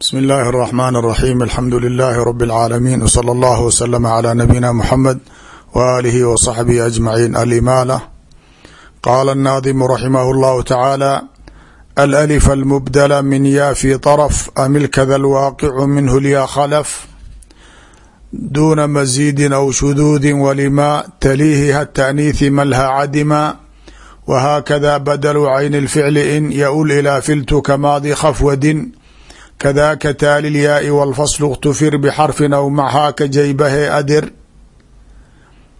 bsmi اllahi الرحmn الرaxيm alxamdu لilaahi rb اlcaalamiin wslى اllah wslm عlى nabiyina mxamed w alihi w صaxbihi aجmaciin alimaala qaala الnaadimu raximah اllahu tacaala alأlif almubdla min ya fi طrf amilkada alwaaqicu minhu lya khlf duna masiidi aw shuduudi walima taliihi hataأniihi malha cadima whakada badlu cayn اlficli in yaul ilaa filtuka maadi khafwadin kadaka taali lyaai wاlfasl اktufir bxarfin aw maxaa ka jaybahe adir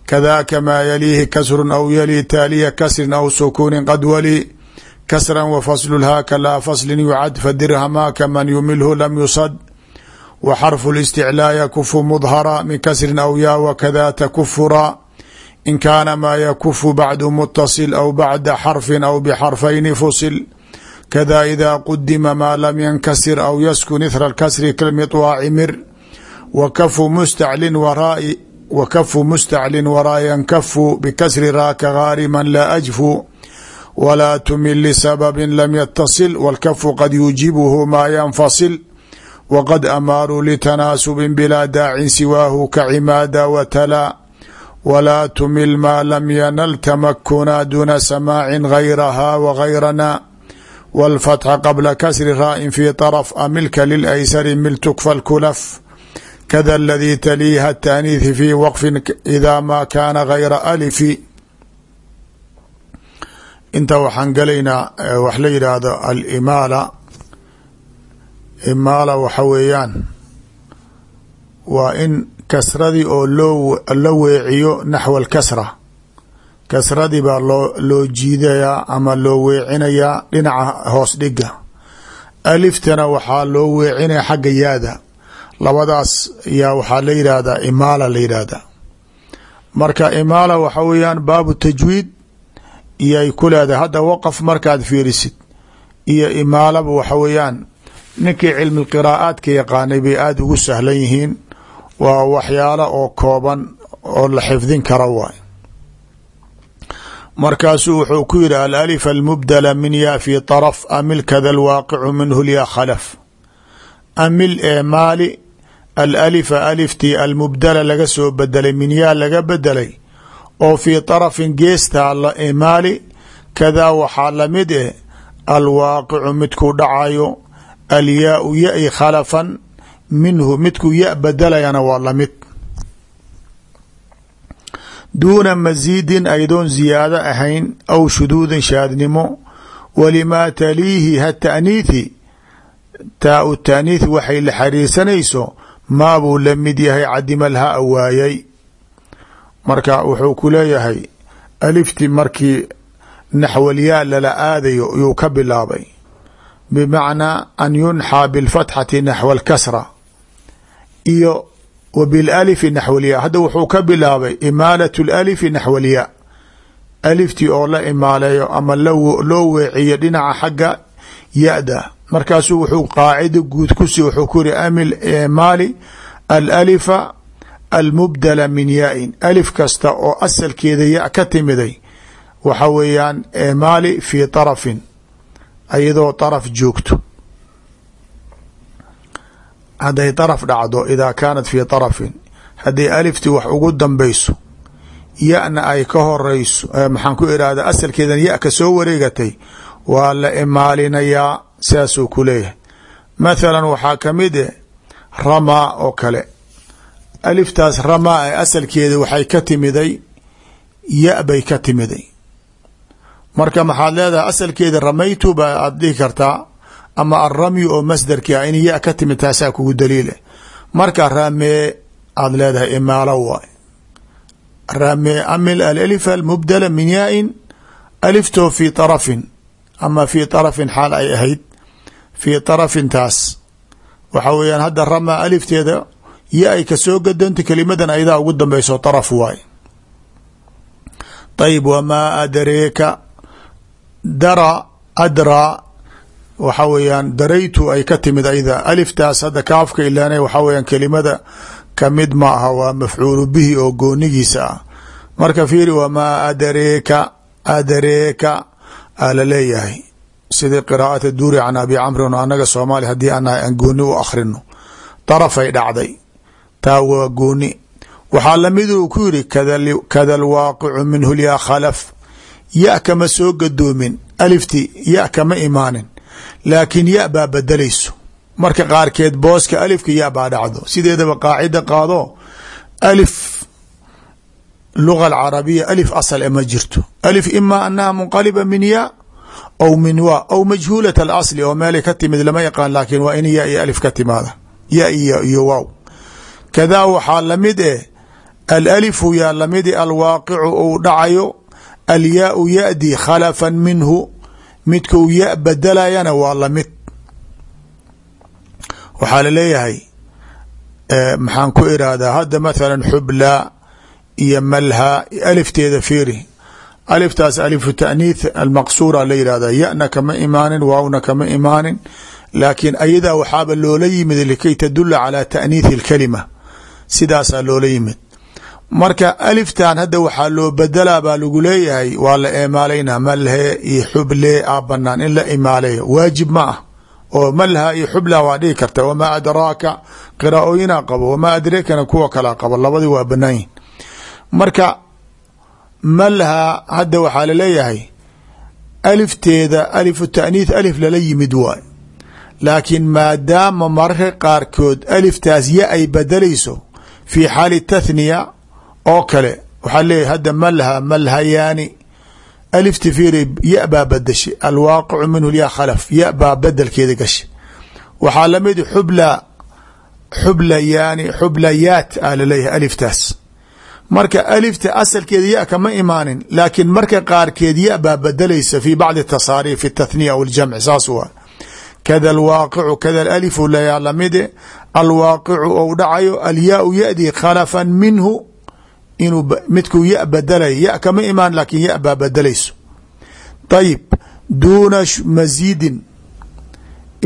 kadaka maa yaliihi kasru aw yali taaliya kasrin aw sukuunin qad wali kasra wfaslu haaka laa faslin yucad fadirhamaaka man yumilhu lam yusad wa xarfu اlisticlaa yakufu mdhara min kasrin aw ya wakada takufura in kaana maa yakufu bacdu mutasil aw bacda xarfin aw bxarfayni fusil kada ida qudima maa lam yankasir aw yaskun ithra kasri kalmiطwaaci mir wakafu mustaclin waraa yankafu bikasri raaka gaariman laa ajfu walaa tumil lisababin lam yatasil wاlkafu qad yuujibuhu maa yanfasil waqad amaaruu litanaasubin bilaa daacin siwaahu kacimaada watalaa walaa tumil maa lam yanal tamakuna duna samaacin gayraha wagayrana wاlfatxa qabla kasri raa'in fi طrf amilka lilaysari mil tukfa اlkulaf kada aladii taliiha taaniihi fi waqfin ida ma kaana gayra alifi inta waxaan galaynaa wax la yidhaahdo alimaala imaala waxa weeyaan waa in kasradii oo loo la weeciyo naxwa alkasra kasradii baa loo loo jiidayaa ama loo weecinayaa dhinaca hoos dhiga. Aliftana waxaa loo weecinaya xagga yaada. Labadaas yaa waxaa la yidhaahdaa imaala la yidhaahdaa. Marka imaala waxa weeyaan baabu tajwiid iyoay ku leedahay hadda waqaf markaad fiirisid iyo imaalaba waxa weeyaan ninkii cilmi qiraa'aadka yaqaanay bay aada ugu sahlan yihiin waa waxyaalo oo kooban oo la xifdin kara waay markaasuu wuxuu ku yidhi alalif almubdala min ya fi طarf amil kada alwaaqicu minhu lya khalaf. Amil ee maali alalifa aliftii almubdala laga soo bedelay min yaa laga bedelay oo fii طarafin geestaa la imaali kadaa waxaa la mid eh alwaaqicu midkuu dhacayo alyaau ya-i khalafan minhu midkuu ya bedelayana waa la mid duuna masiidin aydoon ziyaado ahayn aw shuduudin shaadnimo walimaa taliihi hata'niithi taa u taaniith waxay la xariirsanayso maabuu la mid yahay cadimalha waayay marka wuxuu ku leeyahay alifti markii naxwalyaa lala aadayo yuu ka bilaabay bmacnaa an yunxaa biاlfatxati naxwa اlkasra iyo w bilalifi naxw lya hadda wuxuu ka bilaabay imaalat lalifi naxw alyaa aliftii oo la imaaleeyo ama loo weeciyo dhinaca xagga ya-da markaasuu wuxuu qaacida guud kusi wuxuu ku yihi amil imaali alalifa almubdala min yain alif kasta oo asalkeeda ya ka timiday waxa weeyaan imaali fii طarafin iyadoo طaraf joogto hadday طaraf dhacdo ida kaanat fi طarafin hadday aliftii wax ugu dambeyso ya-na ay ka horeyso maxaan ku irahda asalkeedan ya ka soo wareegatay waa la imaalinayaa saasuu ku leeyahay. Mathalan waxaa ka mid e ramaa oo kale. Aliftaas ramaa e asalkeeda waxay ka timiday ya bay ka timiday. Marka maxaad leedahay asalkeeda ramaytu ba aad dhihi kartaa ama alramyi oo masdarkii ah in ya ka timid taasaa kugu daliile. Marka raamee aada leedahay imaalo waay. Raamee amil alif almubdala min yaain aliftoo fi tarafin. Ama fi tarafin xaal ay ahayd. Fii arafintaas waxa weeyaan hadda ramaa alifteeda ya ay ka soo gadanto kelimadan ayadaa ugu dambeyso taraf waay. Ayib wamaa adreeka dara adra waxa weeyaan daraytu ay ka timid ayda. Aliftaas hadda kaafka ilaana waxa weeyaan kelimada ka mid ma aha waa mafcuulu bihi oo goonigiisa ah. Marka fiiri wamaa adareeka adareeka aa la leeyahay. Sidii qiraa'ata duuri can abi camrin o annaga soomaali haddii anahay aan gooni u akhrino darafay dhacday. Taa waa gooni. Waxaa la mid uu ku yiri kada alwaaqicu minhu lyaa khalaf. Ya kama soo gadoomin alifti ya kama imaanin laakiin ya baa bedelayso. Marka qaarkeed booska alifka ya baa dhacdo. Sideedaba qaacida qaado alif luga alcarabiya alif asal e ma jirto. Alif ima anaha munqaliba min ya aw min wa aw majhuulat alasli oo meelay ka timid lama yaqaan laakiin waa in ya iyo alif ka timaada. Ya iyo iyo waaw. Kadaa waxaa la mid eh alalifu yaa lamidi alwaaqicu uu dhacayo alyaau yadi khalafan minhu midkuu ya bedelayana waa la mid waxaa la leeyahay maxaan ku irahdaa hadda mathala xubla iyo malha alifteeda fiiri. Aliftaas alifu taaniith almaqsuura la yihahda yana kama imaanin waawna kama imaanin laakiin ayadaa waxaaba loola yimid likay tadula calaa taaniithi اlkalima sidaasaa loola yimid marka aliftan hadda waxaa loo bedelaa baa lagu leeyahay waa la eemaalayna malhe iyo xuble a banaan in la imaaleeyo. Waajib ma ah. Oo malha iyo xubla waa dhigi karta. Wamaa adraaka qiraa'ooyina qabo wamaa adreekana kuwa kala qabo. Labadii waa banaan marka malha hadda waxaa la leeyahay alifteeda alifu taaniith alif lala yimid waay laakiin maadaama mararka qaarkood aliftaas ya ay bedelayso fi xaali tathniya oo kale waxaa leeyahy hadda malha malhayaani alifti fiiri ya baa bedeshay alwaaqicu minhu ya khalaf ya baa bedelkeeda gashay. Waxaa la mid xubla xublayaani xublayaat a la leeyahay aliftaas. Marka alifta asalkeeda ya kama imaanin laakiin marka qaarkeed ya baa bedelaysa fi bacdi tasaariif tathniya aw ljamc saas waa. Kada alwaaqicu kada alifu layaa lamide alwaaqicu ou dhacayo alyaau yadi khalafan minhu inuu midkuu ya bedelay ya kama imaan laakiin ya baa bedelayso ayib duuna masiidin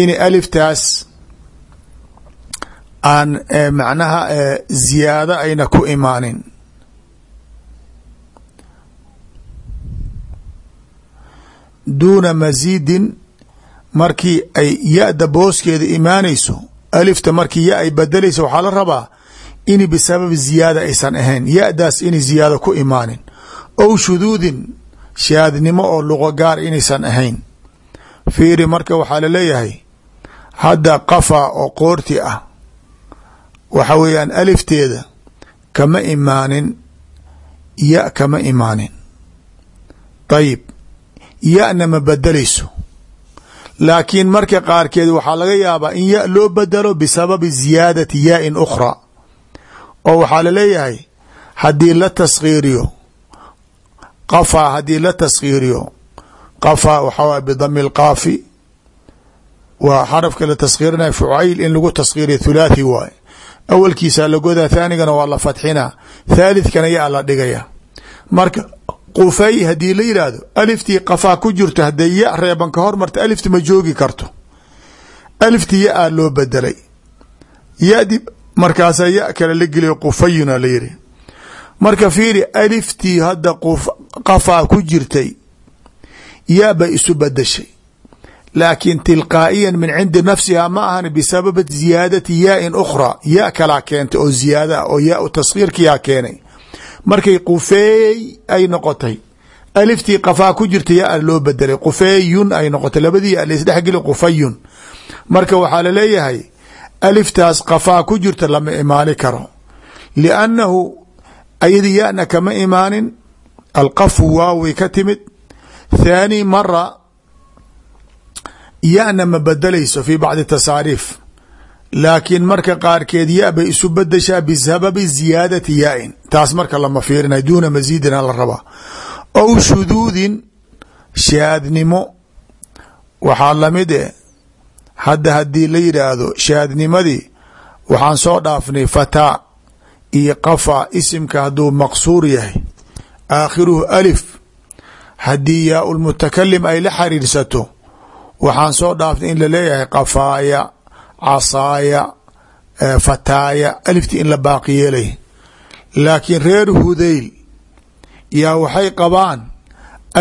in aliftaas aan macnaha ziyaado ayna ku imaanin. Duuna masiidin markii ay ya-da booskeeda imaanayso alifta markii ya ay bedelayso waxaa la rabaa in bisababi ziyaada aysan ahayn. Ya-daas inay ziyaado ku imaanin. Ow shuduudin shaadnimo oo luqo gaar inaysan ahayn. Fiiri marka waxaa la leeyahay hadda qafa oo qoorti ah waxa weeyaan alifteeda kama imaanin ya kama imaanin. Ayib ya-na ma bedelayso laakiin marka qaarkeed waxaa laga yaabaa in ya loo bedelo bisababi ziyaadati yaa-in ukhra oo waxaa la leeyahay haddii la taskhiiriyo qafaa haddii la taskhiiriyo qafaa waxaa waay bidami lqaafi waa xarafka la taskhiirinaya fucayl in lagu taskhiiriyo thulaathi waaye. Awalkiisa lagodaa thaanigana waa la fatxina thalithkana yaa la dhigaya. Marka qufay haddii la yidhaahdo aliftii qafaa ku jirto hadday ya reeban ka hormarta alifti ma joogi karto. Aliftii ya aa loo bedelay yadi markaasaa ya kale la geliyo qufayuna la yiri marka fiiri aliftii hadda qafaa ku jirtay ya bay isu bedeshay laakiin tilqaa'iyan min cindi nafsiha ma ahan bisabab ziyaadati yaa-in ukhraa ya kalaa keentay oo ziyaada ah oo yaa taskhiirkiyaa keenay. Markay qufeey ay noqotay aliftii qafaa ku jirta yaa loo bedelay qufeeyun ay noqotay labadii ya laisdhexgeli qufayun marka waxaa la leeyahay aliftaas qafaa ku jirta lama imaani karo. Liannahu ayadi yana kama imaanin alqafu waaway ka timid. Thaani mara yana ma bedelayso fi bacdi tasaariif. Laakiin marka qaarkeed ya bay isu bedeshaa bisababi ziyaadati yaa-in taas marka lama fiirina duuna masiidina la rabaa. Ow shuduudin shaadnimo. Waxaa la mid eh hadda haddii la yidhaahdo shaadnimadii waxaan soo dhaafnay fataa iyo qafa isimka hadduu maqsuur yahay. Aakhiruhu alif. Haddii yaa lmutakalim ay la xariirsato waxaan soo dhaafnay in la leeyahay qafaaya casaaya fataaya aliftii in la baaqi yeelay. Laakiin reer hudayl yaa waxay qabaan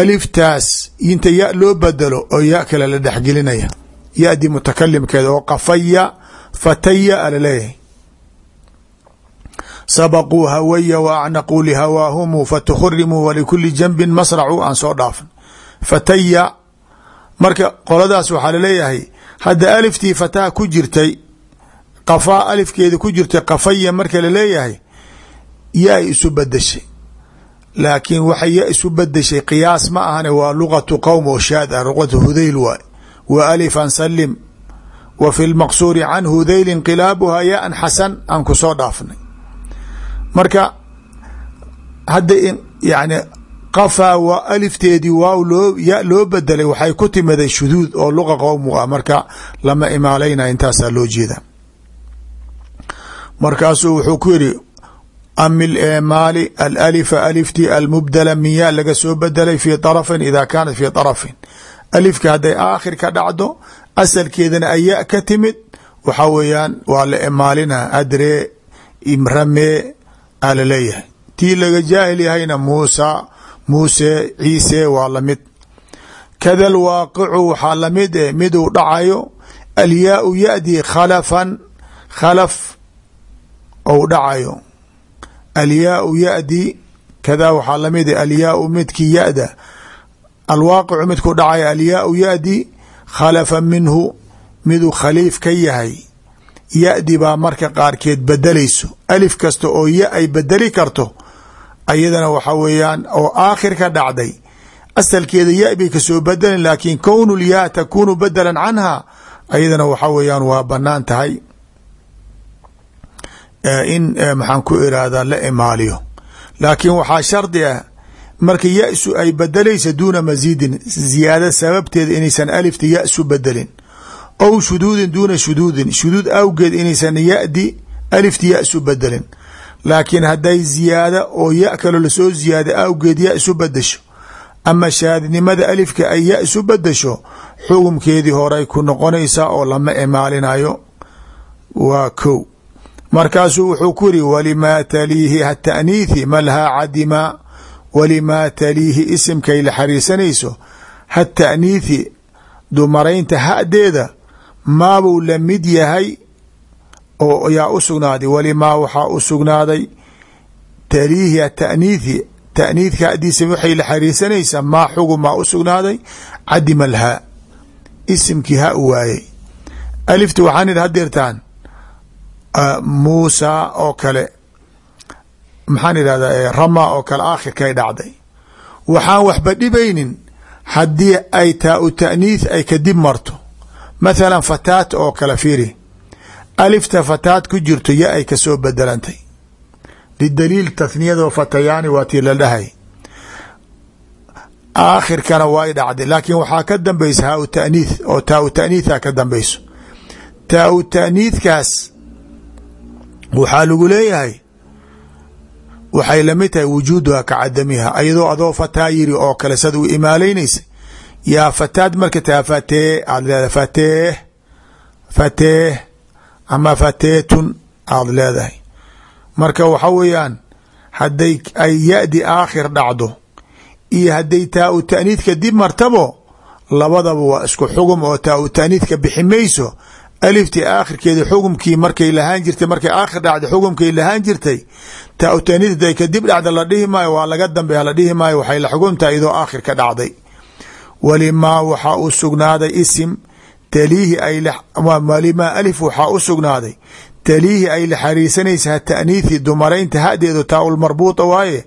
aliftaas inta ya loo bedelo oo ya kale la dhexgelinaya yadi mutakalimkeeda oo qafaya fataya ala leeyahay sabaquu hawaya wa acnaquu lihawaahumu fatukhrimuu walikuli janbin masracu aan soo dhaafn fataya marka qoladaas waxaa la leeyahay hadda aliftii fataha ku jirtay qafaa alifkeeda ku jirtay qafaya marka la leeyahay ya ay isu bedeshay laakiin waxay ya isu bedeshay qiyaas ma ahane waa luqatu qowm oo shaad ah wa alifan salim wa fi lmaqsuuri can hudayl inqilaabuhaa yaan xasan aan ku soo dhaafnay. Marka hadda yani qafaa waa alifteedii waaw loo ya loo bedelay waxay ku timiday shuduud oo luqa qowmu ah. Marka lama imaalayna intaasaa loo jeeda. Markaasuu wuxuu ku yidhi amil eemaali alalifa alifti almubdala min ya laga soo bedelay fi طarafin ida kaanat fi طarafin alifka hadday aakhir ka dhacdo asalkeedana aya ka timid. Waxa weeyaan waa la emaalina adree imramee aa la leeyahay tii laga jaahil yahayna muusa muuse ciise waa la mid kada alwaaqicu waxaa la mid eh miduu dhacayo alyaau yadi khalafan khalaf ou dhacayo. Alyaau yadi kada waxaa la mid eh alyaau midkii yada alwaaqicu midkuu dhacayo alyaau yadi khalafa minhu miduu khaliif ka yahay. Yadi baa marka qaarkeed bedelayso. Alif kasta oo ya ay bedeli karto ayadana waxa weeyaan oo aakhir ka dhacday. Asalkeeda ya bay ka soo bedelan laakiin kownu lyaa takunu bedelan canha ayadana waxa weeyaan waa bannaan tahay. In maxaan ku irahdaa la imaaliyo. Laakiin waxaa shardi ah marka yasu ay bedelaysa duuna masiidin ziyaada sababteeda inaysan alifta yasu bedelin. Ow shuduudin duuna shuduudin shuduud awgeed inaysan yadi alifta yasu bedelin. Laakiin hadday ziyaada oo ya kaloo la soo ziyaada awgeed ya isu bedesho ama shaadnimada alifka ay ya isu bedesho xukumkeedii horay ku noqonaysaa oo lama imaalinayo waa kow. Markaasuu wuxuu ku yiri walimaa taliihi hata'niithi malhaa cadima walimaa taliihi isimkay la xariisanayso hata'niithi dumaraynta hadeeda maabuu la mid yahay oo yaa u sugnaaday walimaa waxaa u sugnaaday taliihi ataniithi ta'niidka hadiisa waxay la xariisanaysaa maa xugumaa u sugnaaday cadima alhaa isimkii ha u waayey alifta waxaan idhi hadeertaan muusa oo kale maxaan idhahdaa rama oo kale aakhirkay dhacday. Waxaan waxba dhibaynin haddii ay taa u ta'niith ay kadib marto. Mathalan fataat oo kale fiiri. Alifta fataat ku jirto ya ay ka soo bedelantay. Lidaliil tathniyado fatayaani waa tii la dhahay. Aakhirkana way dhacday laakiin waxaa ka dambaysa haa u ta'niith oo taa u ta'niitha ka dambayso. Taa u ta'niithkaas waxaa lagu leeyahay waxay la mid tahay wujuuduha ka cadamiha ayadoo adoo fataa yiri oo kale sad u imaalaynaysa yaa fataad marka taa fatee aad leedahay fateeh fateeh ama fateetun aada leedahay. Marka waxa weeyaan hadday ay ya-di aakhir dhacdo iyo hadday taa u ta'niidka dib martabo labadaba waa isku xugum oo taa u ta'niidka bixi mayso aliftii aakhirkeedi xugumkii markay lahaan jirtay markay aakhir dhacda xugumkay lahaan jirtay taa u ta'niid haday kadib dhacda la dhihi maayo waa laga dambeeya la dhihi maayo waxay la xugumtahay idoo aakhir dhacday. Walimaa waxaa u sugnaaday isim taliihi ay walimaa alif waxaa u sugnaaday taliihi ay la xariisanaysa hata'niithi dumaraynta hadeedu taa ulmarbuuta waaye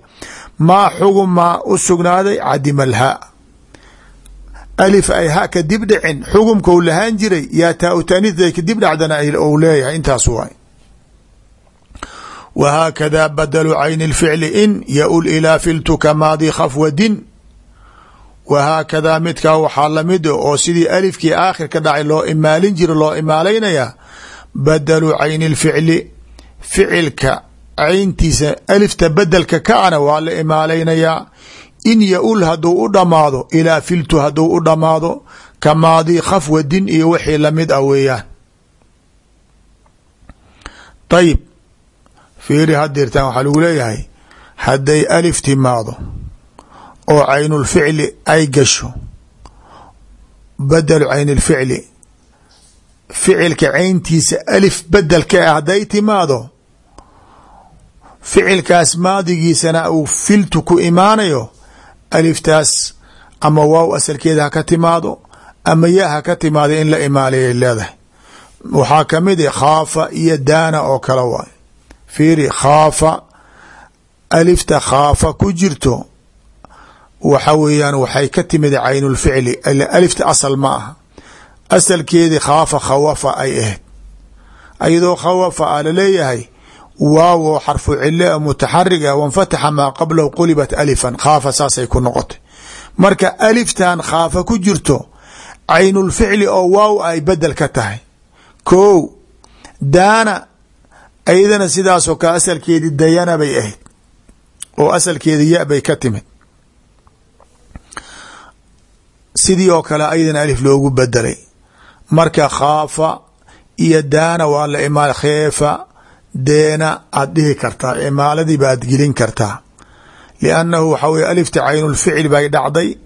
maa xugum maa u sugnaaday cadima alhaa alif ay ha kadib dhicin xugumkau lahaan jiray yaa taa u taaniiday kadib dhacdana ou leeyahay intaas waay. Wa haakada badalu cayni اlficli in yaul ilaa filtuka maadi khafwadin wa haakadaa midkaa waxaa la mid oo sidii alifkii aakhir ka dhacay loo imaalin jira loo imaalaynayaa badalu cayni اlficli ficilka cayntiisa alifta bedelka kaana waa la imaalaynayaa in yaul haduu u dhamaado ilaa filtu haduu u dhamaado ka maadi khafwadin iyo wixii la mid ah weeyaan. Ayib fiiri hadeertaan waxaa lagu leeyahay hadday alif timaado oo caynulficli ay gasho badelu caynilficli ficilka cayntiisa alif bedelka ah hadday timaado ficilkaas maadigiisana uu filtu ku imaanayo aliftaas ama waaw asalkeeda ha ka timaado ama ya ha ka timaado in la imaaliyay leedahay. Waxaa ka mid a khaafa iyo daana oo kale waay. Fiiri khaafa alifta khaafa ku jirto waxa weeyaan waxay ka timid caynulficli alifta asal ma aha. Asalkeedii khaafa khawafa ay ahayd. Ayadoo khawafa a la leeyahay waawo xarfu cile mutaxariga wanfataxa maa qablahu qulibat alifan khaafa saasay ku noqotay. Marka aliftan khaafa ku jirto caynulficli oo waaw ay bedel ka tahay. Ko daana ayadana sidaasoo kale asalkeedii dayana bay ahayd oo asalkeedi ya bay ka timid. Sidii oo kale ayadana alif loogu bedelay marka khaafa iyo daana waa la kheefa deena aad dhihi kartaa imaaladii baad gelin kartaa. Liannahu waxa weye alifta caynulficli bay dhacday.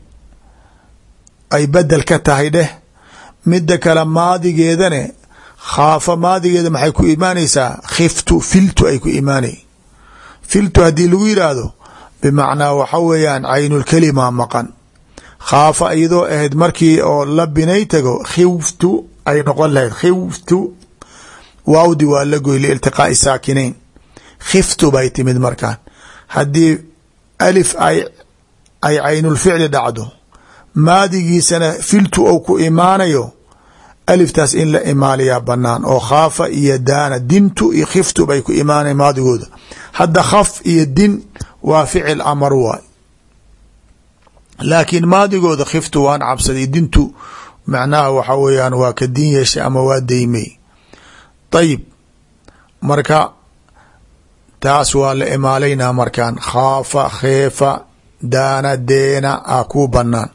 Ay bedel ka tahay dheh. Midda kale maadigeedane khaafa maadigeeda maxay ku imaanaysaa? Khiftu filtu ay ku imaanay. Filtu haddii lagu yidhaahdo bimacnaa waxa weeyaan caynulkelima maqan. Khaafa iyadoo ahayd markii oo la binay tago khiftu ay noqon lahayd khiftu waawdi waa la goy liiltiqaai saakinayn khiftu bay timid markaan. Haddii alif ay ay caynulficli dhacdo maadigiisana filtu ou ku imaanayo aliftaas in la imaaliyaa banaan oo khaafa iyo daana dintu iyo khiftu bay ku imaanay maadigooda. Hadda khaf iyo din waa ficil amar waay. Laakiin maadigooda khiftu waan cabsaday dintu macnaha waxa weeyaan waa ka din yeeshay ama waa daymay ayib marka taas waa la imaalaynaa markaan khaafa kheefa daana deena a ku banaan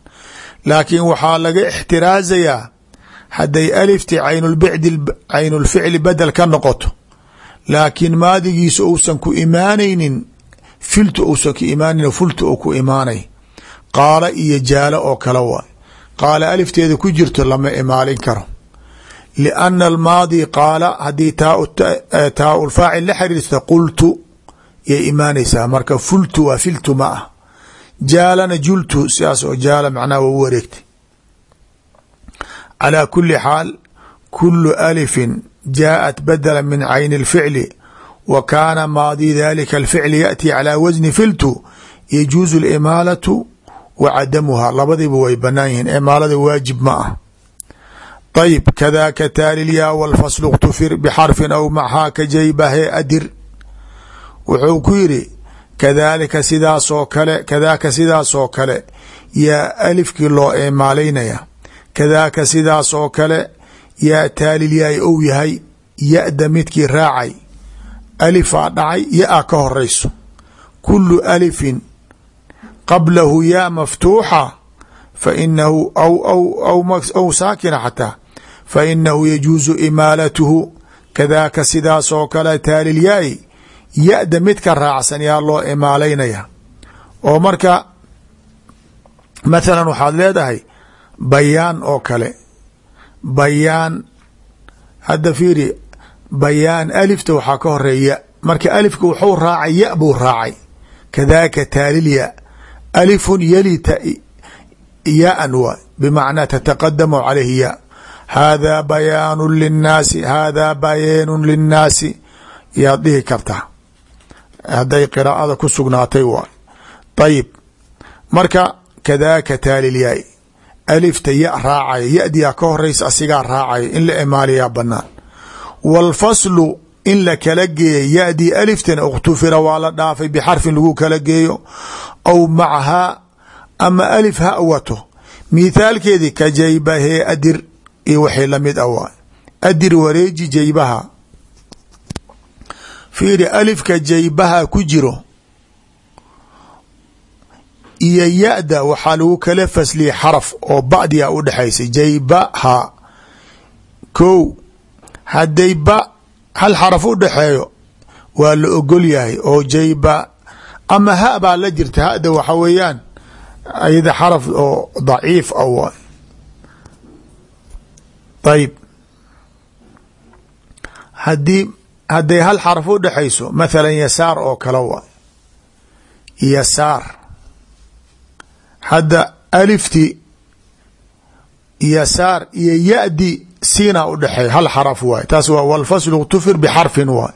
laakiin waxaa laga ixtiraazayaa hadday alifti caynulbicdi caynulficli bedel ka noqoto laakiin maadigiisa uusan ku imaanaynin filtu uusan ku imaanan fultu uu ku imaanay qaala iyo jaalo oo kale waay qaala alifteeda ku jirto lama imaalin karo lianna almaadi qaala haddii taa ulfaacil la xiriirta qultu yay imaanaysaa marka fultu waa filtu ma ah jaalana jultu sidaas oo jaala macnaha waa u wareegtay calaa kuli xaal kulu alifin jaaءat badala min cayni اlficli wa kaana maadi dalika alficli yaأti calى wasni filtu yajuuzu اlimaalatu wa cadamuha labadiiba way banaan yihiin imaalada waajib ma ah ayb kadaka taalilyaa wاlfasl اktufir bxarfin aw maxaa ka jaybahe adir wuxuu ku yiri kadalika sidaasoo kale kadaaka sidaasoo kale yaa alifkii loo imaalaynaya kadaaka sidaas oo kale yaa taalilyaay ou yahay ya-da midkii raacay alifaa dhacay ya-a ka horeyso kulu alifin qablahu yaa maftuuxa fa inahu aw saakina xataa fa inahu yajuusu imaalatuhu kadaaka sidaas oo kale taalilyaay ya-da midka raacsan yaa loo imaalaynaya oo marka mathalan waxaad leedahay bayaan oo kale bayaan hadda fiiri bayaan alifta waxaa ka horreeya marka alifka wuxuu raacay ya buu raacay kadaka taalilya alifun yali yaan waay bimacnaa tataqadamu calayhi ya haadaa bayaanu linnaasi haadaa bayaanun linnaasi yaad dhihi kartaa hadday qiraa'ada ku sugnaatay waay ayib marka kadaka taalilyaay alifta ya raacaya yadiyaa ka horeysa asigaa raacaya in la imaaliyaa banaan wاlfaslu in la kala geeya yadii aliftan اktufira waa la dhaafay bxarfin lagu kala geeyo aw macahaa ama alif ha wato mithaalkeedii ka jaybahee adir iyo waxay la mid a waay adir wareeji jaybaha. Fiiri alifka jaybaha ku jiro. Iyo ya-da waxaa lagu kala fasliyay xaraf oo bacdiga u dhexaysay jaybaha. Ko hadday ba hal xaraf u dhexeeyo waa la ogol yahay oo jayba ama ha baa la jirta. Hada waxa weeyaan ayada xaraf oo daciif a waay ayib haddii hadday hal xaraf u dhexayso mathalan yasaar oo kale waay yasaar. Hadda alifti yasaar iyo ya-di siina u dhexeey hal xaraf waay taas waa walfaslu اktufir bxarfin waay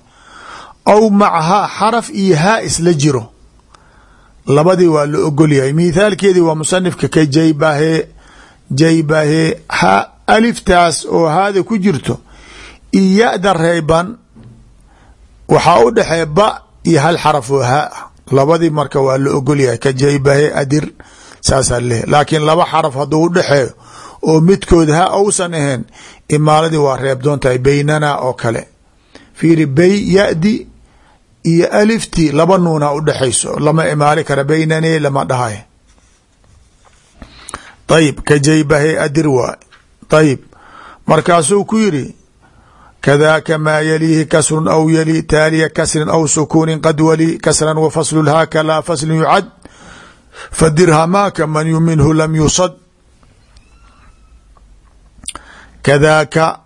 aw macahaa xaraf iyo haa isla jiro. Labadii waa la ogol yahay. Mithaalkeedii waa musanifka ka jaybahe jaybahe ha aliftaas oo haada ku jirto iyo ya-da reeban waxaa u dhexeey ba iyo hal xaraf oo ah labadii marka waa la ogol yahay ka jaybahe adir saasaa leehay laakiin laba xaraf hadduu u dhexeeyo oo midkood ha ausan ahayn imaaladii waa reebdoon tahay beynana oo kale. Fiiri bey ya-di iyo alifti laba nuuna u dhexayso. Lama imaali kara beynane lama dhahay. Ayib ka jaybahe adir waay ayib markaasuu ku yiri kadaaka maa yaliihi kasrun aw yali taaliya kasrin aw sukuunin qad wali kasran wa faslulhaaka laa faslin yucad fadirhamaaka man minhu lam yusad. Kadaaka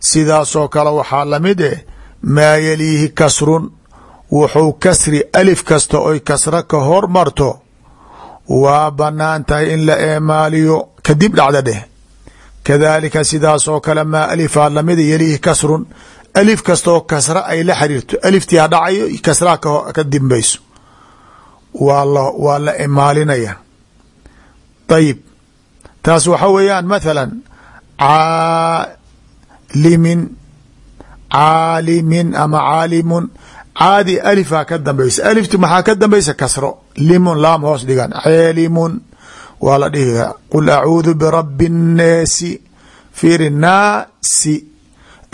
sidaasoo kale waxaa la mid eh maa yaliihi kasrun wuxuu kasri alif kasta oy kasra ka hormarto waa bannaan tahay in la eemaaliyo. Kadib dhacda dheh kadaalika sidaasoo kale maa alifaa lamida yaliihi kasrun. Alif kastaoo kasra ay la xiriirto. Aliftii ha dhacayo kasraa ka dimbayso waa waa la emaalinaya ayib taas waxa weeyaan mathalan caalimin caalimin ama caalimun caadi alifaa ka dambaysa. Alifti maxaa ka dambaysa? Kasro. Limun laam hoos dhigan ceelimun waa la dhihi qul acuudu birabbi nnaasi fiiri naasi.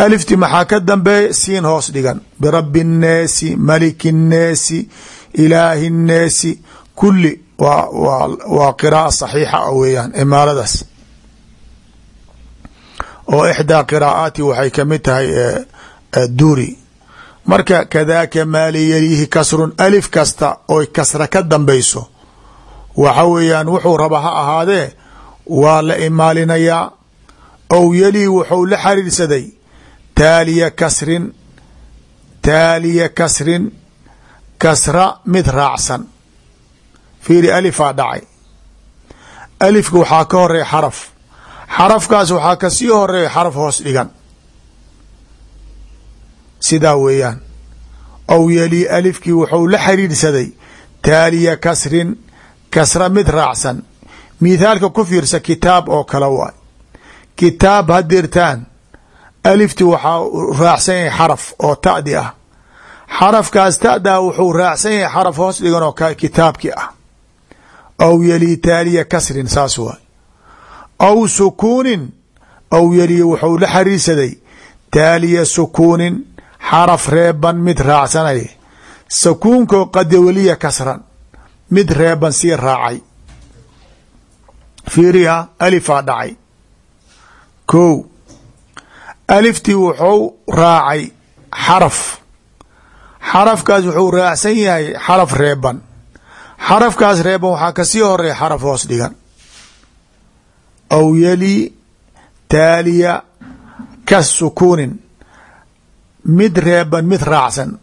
Alifti maxaa ka dambeeya siin hoos dhigan. Birabbi nnaasi maliki nnaasi ilaahi nnaasi kulli waa waa waa qiraaa saxiixa a weeyaan imaaladaas oo ixdaa qiraa'aati waxay ka mid tahay duri marka kadaaka maali yaliihi kasrun alif kasta oy kasra ka dambayso waxa weeyaan wuxuu raba ha ahaadee waa la imaalinayaa ow yalii wuxuu la xariirsaday taaliya kasrin taaliya kasrin kasra mid raacsan. Fiiri alifaa dhacay. Alifka waxaa ka horreeya xaraf. Xarafkaas waxaa ka sii horreeya xaraf hoos dhigan. Sidaa weeyaan. Ow yalii alifkii wuxuu la xiriirsaday taaliya kasrin kasra mid raacsan. Mithaalka ku fiirsa kitaab oo kale waay. Kitaab hadirtaan alifti waxaa raacsan yahay xaraf oo ta'di ah. Xarafkaas ta'daa wuxuu raacsan yahay xaraf hoos dhigan oo kitaabki ah. Aw yalii taaliya kasrin saas waay. Aw sukuunin aw yalii wuxuu la xiriirsaday taaliya sukuunin xaraf reeban mid raacsanay. Sakuunkoo qadawaliya kasran mid reeban sii raacay. Fiiriha alifaa dhacay. Kow aliftii wuxuu raacay xaraf. Xarafkaas wuxuu raacsan yahay xaraf reeban. Xarafkaas reeban waxaa ka sii horreeya xaraf hoos dhigan. Aw yali taaliya ka sukuunin. Mid reeban mid raacsan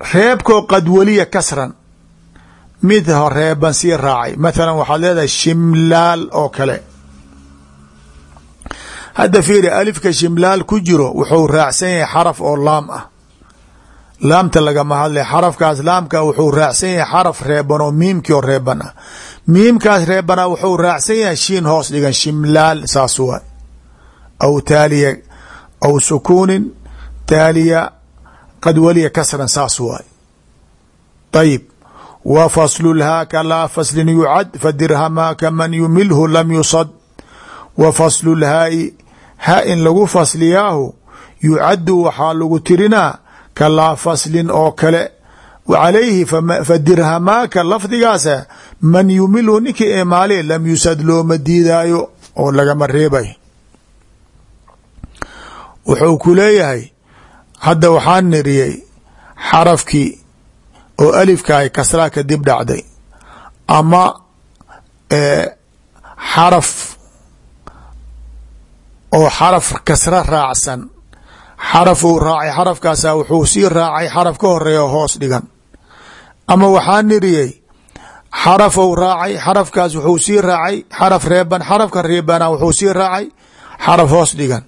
reebkoo qad weliya kasran mid reeban sii raacay. Mathalan waxaad leedahay shimlaal oo kale. Hadda fiiri alifka shimlaal ku jiro wuxuu raacsan yahay xaraf oo laam ah. Laamta lagama hadlay xarafkaas laamka wuxuu raacsan yahay xaraf reeban oo miimkii oo reeban ah. Miimkaas reebana wuxuu raacsan yahay shiin hoos dhigan shimlaal saas aw taaliya aw sukuunin taaliya qad waliya kasran saas waay ayib wa faslulhaaka laa faslin yucad fadirhamaaka man yumilhu lam yusad wa faslulhaai ha in lagu fasliyaahu yucaddu waxaa lagu tirinaa ka laa faslin oo kale calayhi fadirhamaaka lafdigaasa man yumilhu ninkii eemaale lam yusad looma diidaayo oo lagama reebay wuxuu ku leeyahay hadda waxaan niriyey xarafkii oo alifkahay kasraa kadib dhacday ama xaraf oo xaraf kasra raacsan. Xaraf uu raacay xarafkaasa wuxuu sii raacay xaraf ka horreeya hoos dhigan. Ama waxaa niriyey xarafou raacay xarafkaas wuxuu sii raacay xaraf reeban xarafka reebana wuxuu sii raacay xaraf hoos dhigan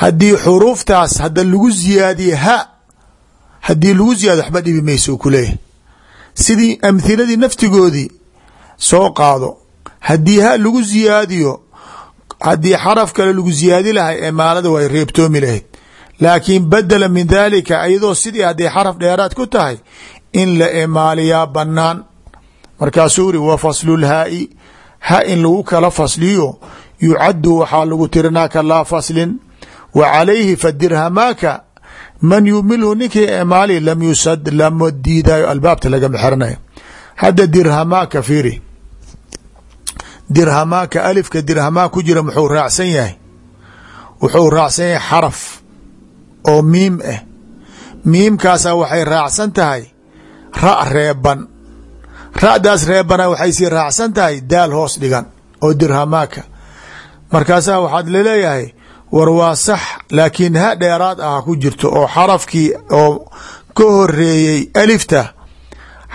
haddii xuruuftaas hadda lagu ziyaadiye ha haddii lagu ziyaadiyo waxba dhibi mayso ku leeyahy sidii amhiladii naftigoodii soo qaado haddii ha lagu ziyaadiyo haddii xaraf kale lagu ziyaadi lahay emaalada way reebtoomi lahayd. Laakiin badala min dalika iyadoo sidii hadday xaraf dheeraad ku tahay in la emaaliyaa banaan markaasuu iri wa faslulhaai ha in lagu kala fasliyo yucaddu waxaa lagu tirinaa ka laa faslin wa calayhi fadirhamaaka man yumilhu ninkii emaali lam yusad lama diidayo albaabta lagama xeranayo hadda dirhamaaka fiiri. Dirhamaaka alifka dirhamaa ku jira muxuu raacsan yahay. Wuxuu raacsan yahay xaraf oo miim ah miimkaasa waxay raacsan tahay ra' reeban. Ra'daas reebana waxay sii raacsan tahay daal hoos dhigan oo dirhamaaka markaasaa waxaad la leeyahay war waa sax laakiin ha dheeraad ah ku jirto oo xarafkii oo ka horeeyey alifta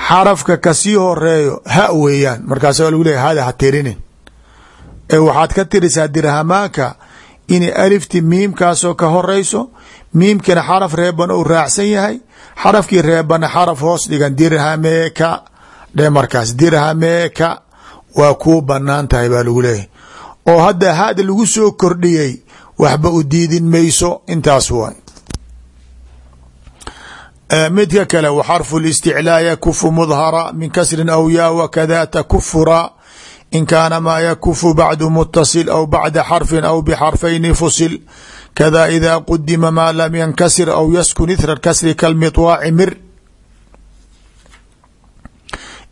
xarafka ka sii horeeyo ha weeyaan. Markaasa lagu leeyahy hada ha tirinin. Ee waxaad ka tirisaa dirhamaaka inay alifti miimkaasoo ka horeyso miimkina xaraf reeban uu raacsan yahay xarafkii reebana xaraf hoos dhigan dirhameeka. Dhe markaas dirhameeka waa kuu bannaan tahay baa lagu leeyahy oo hadda hada lagu soo kordhiyey waxba u diidin mayso intaas waay. Midka kale xarfu اsticlaa yakufu mdhara min kasrin aw yaa wakada takufura in kaana maa yakufu bacdu mutasil aw bacda xarfin aw bxarfayni fusil kada ida qudima maa lam yankasir aw yaskun ithra kasri kalmiطwaaci mir.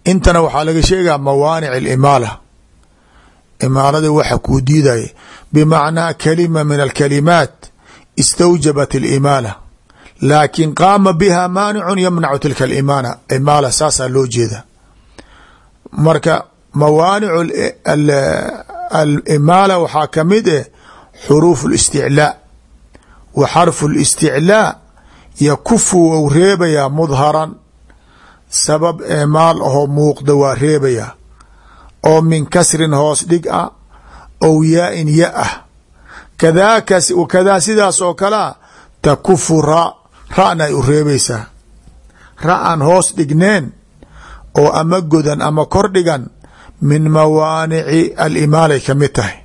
Intana waxaa laga sheegaa mawaanic imaala imaaradii waxa kuu diidaya bimacnaa kalima min alkalimaat istawjabat alimaala. Laakin qaama biha maanicun yamnacu tilka alimaana. Imaala saasaa loo jeeda. Marka mawaanicu e-, alimaala waxaa ka mid eh xuruuf اlisticlaa wa xarfu اlisticlaa yakufu wou reebayaa mudharan. Sabab imaal ahoo oo min kasrin hoos dhig ah ow yaa-in ya ah kadaa sidaas oo kalea takufu ra ra'na ay u reebaysaa. Ra aan hoos dhigneen oo ama godan ama kor dhigan min mawaanici alimaalay ka mid tahay.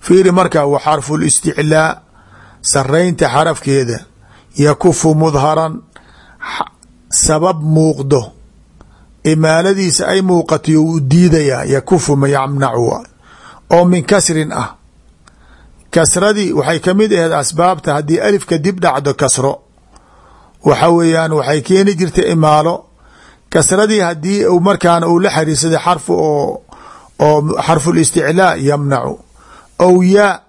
Fiiri marka wa xarfu listiclaa saraynta xarafkeeda yakufu mudharan sabab muuqdo imaaladiisa ay muuqatayo wuu diidayaa yakufu ma yamnacu oo min kasrin ah. Kasradii waxay ka mid aheed asbaabta haddii alifka dib dhacdo kasro. Waxa weeyaan waxay keeni jirta imaalo. Kasradii haddii markaana uu la xariirsaday xarfu oo oo xarfu listiclaa yamnacu. Ow yaa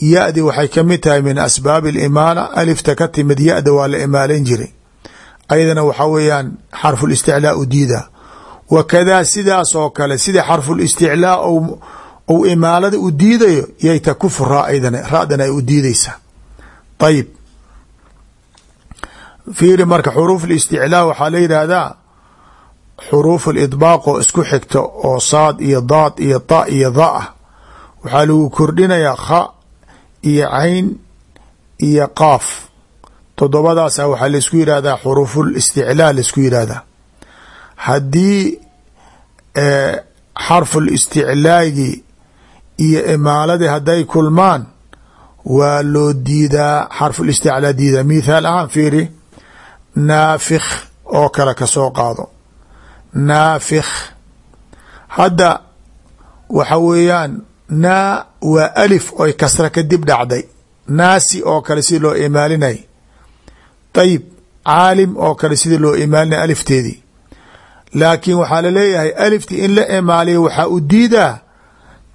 ya-di waxay ka mid tahay min asbaabi alimaala. Alifta ka timid ya-da waa la imaalayn jiray ayadana waxaa weeyaan xarfu listiclaa u diida. Wa kadaa sidaas oo kale sida xarfu listiclaa ou imaalada u diidayo yay takufu ra-dana ay u diideysaa ayib fiiri marka xuruuf listiclaa waxaa la yidhaahdaa xuruuf lidbaaq oo isku xigta oo saad iyo daad iyo ta iyo da ah. Waxaa lagu kordhinayaa kha iyo cayn iyo qaaf todobadaasa waxaa la isku yidhahdaa xuruuful isticlaa la isku yidhahdaa haddii xarful isticlaagii iyo imaaladii hadday kulmaan waa loo diidaa xarful isticlaa diidaa mithaal ahaan fiiri naafikh oo kale ka soo qaado. Naafikh. Hadda waxa weeyaan naa waa alif oy kasra kadib dhacday. Naasi oo kale si loo imaalinay ayib caalim oo kale sidii loo imaalinay alifteedii laakiin waxaa la leeyahay aliftii in la imaaliya waxaa u diidaa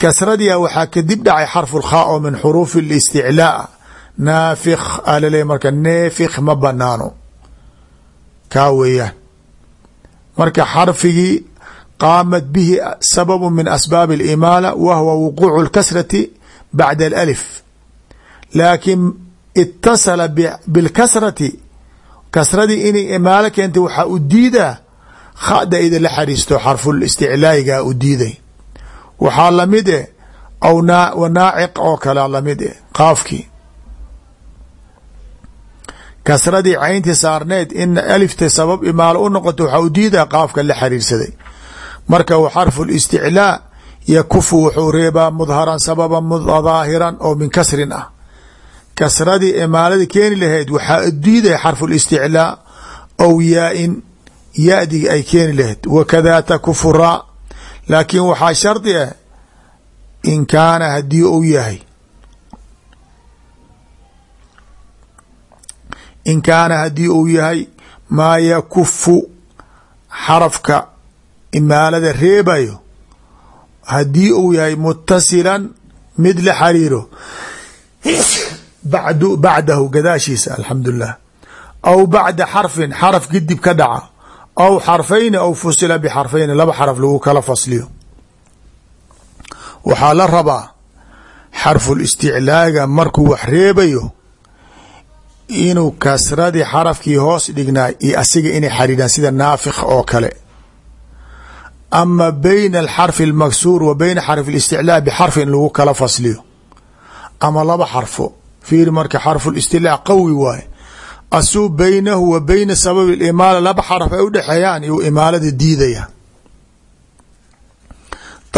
kasradia waxaa kadib dhacay xarfu lkhaa oo min xuruufi listiclaa naafikh a laleeyahy marka neefikh ma banaano kaa weeyaan marka xarfigii qaamat bihi sababu min asbaabi اlimaala wa hwa wuquucu اlkasrati bacda alif laakiin itasala bilkasrati kasradii inay imaalo keentay waxaa u diidaa khada ida la xariisto xarful isticlaayigaa u diiday. Waxaa la mid eh aw naaciq oo kalea la mid eh qaafkii kasradii cayntii saarneed in alifta sabab imaalo u noqoto waxaa u diidaa qaafka la xariirsaday. Marka xarfu listiclaa yakufu wuxuu reebaa mudharan sababan daahiran oo min kasrin ah kasradii imaalada keeni lahayd waxaa diidaya xarfu listiclaa ow yaa-in ya-dii ay keeni lahayd. Wakadaa takufu raa laakiin waxaa shardi ah in kaana haddii uu yahay in kaana haddii uu yahay maa yakufu xarafka imaalada reebayo haddii uu yahay mutasilan mid la xariiro bacdahu gadaashiisa alxamdulilah aw bacda xarfin xaraf kadib ka dhaca. Aw xarfayni aw fusila bixarfayni laba xaraf lagu kala fasliyo. Waxaa la rabaa xarful isticlaaga markuu wax reebayo inuu kasradii xarafkii hoos dhignaa iyo asiga inay xariiraan sida naafikh oo kale. Ama bayna alxarfi almaksuur wa bayna xarfi اlisticlaa bxarfi in lagu kala fasliyo. Ama laba xarfo fiiri marka xarfu listilaa qawi waaye. Asuu baynahu wa bayna sababi imaala laba xarf ay udhexeeyaan iyuu imaalada diidaya.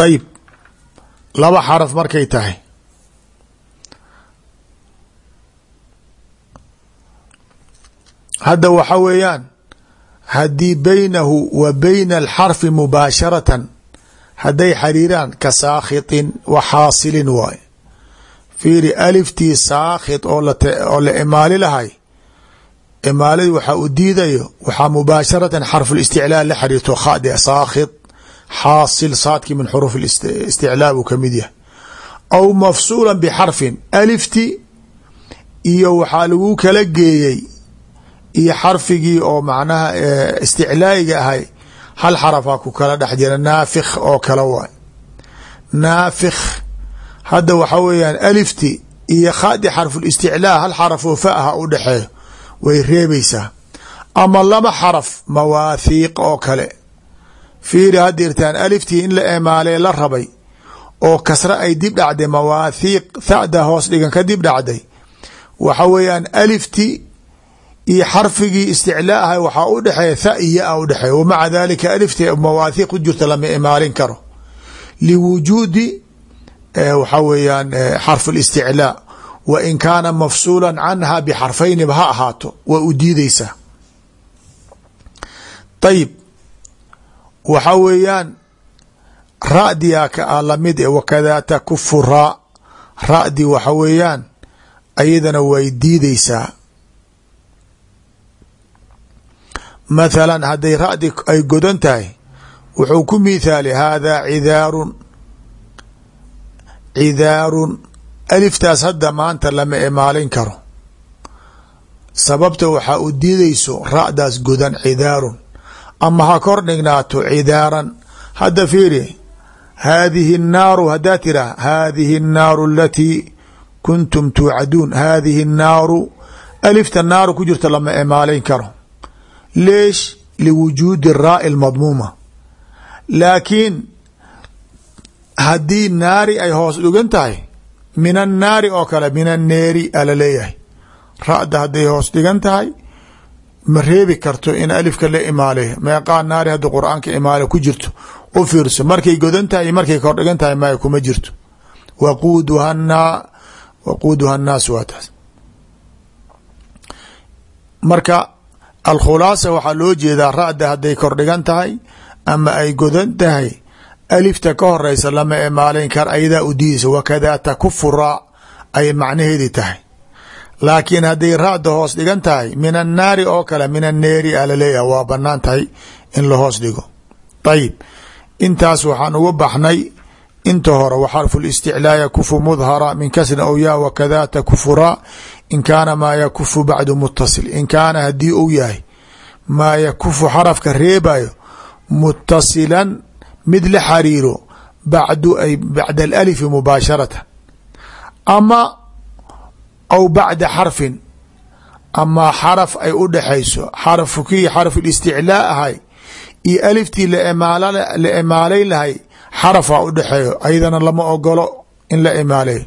Ayib laba xaraf markay tahay. Hadda waxa weeyaan haddii baynahu wa bayna alxarfi mubaasharatan hadday xariiraan ka saakhiطin wa xaasilin waay fiiri aliftii saakhit oo la imaali lahay. Imaaladii waxaa u diidayo waxaa mubaasharatan xarfu listiclaa la xariirto khade saakhit xaasil saadkii min xuruuf isticlaa buu ka mid yahay. Aw mafsuula bxarfin alifti iyo waxaa lagu kala geeyey iyo xarfigii oo macnaha isticlaayiga ahay hal xarafaa ku kala dhex jira naafikh oo kale waay. Naafikh hadda waxa weeyaan alifti iyo khadi xarfulisticlaa hal xaraf oo faaha u dhexeeyo way reebaysaa ama laba xaraf mawaathiiq oo kale. Fiiri hadda irtaan aliftii in la emaalee la rabay oo kasre ay dib dhacday mawaathiiq thada hoos dhigan ka dib dhacday. Waxa weeyaan alifti iyo xarfigii isticlaa ahay waxaa u dhexeeya tha iyo a u dhexeeya wamaca dalika alifta mawaathiiq ku jirta lama imaalin karo. Liwujuudi waxa weeyaan xarfu listiclaa wa in kaana mafsuula canha bixarfayniba ha ahaato waa u diideysaa ayib waxa weeyaan ra'diyaa ka ah la mid e wakadaa takufu raa ra'di waxa weeyaan ayadana way diideysaa mathalan hadday ra'di ay godan tahay wuxuu ku mithaali haadaa cidaarun cidaarun aliftaas hadda maanta lama imaalin karo sababta waxaa u diideyso ra'daas godan cidaarun ama ha kor dhignaato cidaaran hadda fiiri haadihi الnaaru haddaa tiraa haadihi الnaaru alatii kuntum tuucaduun haadihi الnaaru alifta naaru ku jirta lama imaalayn karo leesh liwujuudi raa'i اlmadmuuma laakiin haddii naari ay hoos dhigan tahay min annaari oo kale min anneeri ala leeyahay. Ra'da hadday hoos dhigan tahay ma reebi karto in alifka la imaale. Meeqaa naari hadda qur'aanka imaale ku jirto. U fiirso markay godan tahay iyo markay kor dhigan tahay maya kuma jirto. Waquuduha waquuduha annaas waa taas. Marka alkhulaasa waxaa loo jeedaa ra'da hadday kor dhigan tahay ama ay godan tahay alifta ka horeysa lama imaaleyn kar ayadaa u diideysa wakadaa takufu raa ay macnaheedii tahay. Laakiin hadday ra'da hoos dhigan tahay min annaari oo kale min anneeri a la leeyahay waa bannaan tahay in la hoos dhigo. Ayib intaas waxaan uga baxnay inta hore wa xarfu listiclaa yakufu mudhara min kasrin aw ya wakada takufu raa in kaana maa yakufu bacdu mutasil in kaana haddii uu yahay maa yakufu xarafka reebayo mutasilan mid la xariiro bacda alalifi mubaasharatan ama aw bacda xarfin ama xaraf ay u dhexayso xarafkii xarf isticlaa ahay iyo aliftii la imaalayn lahay xarafa u dhexeeyo ayadana lama ogolo in la imaaleyo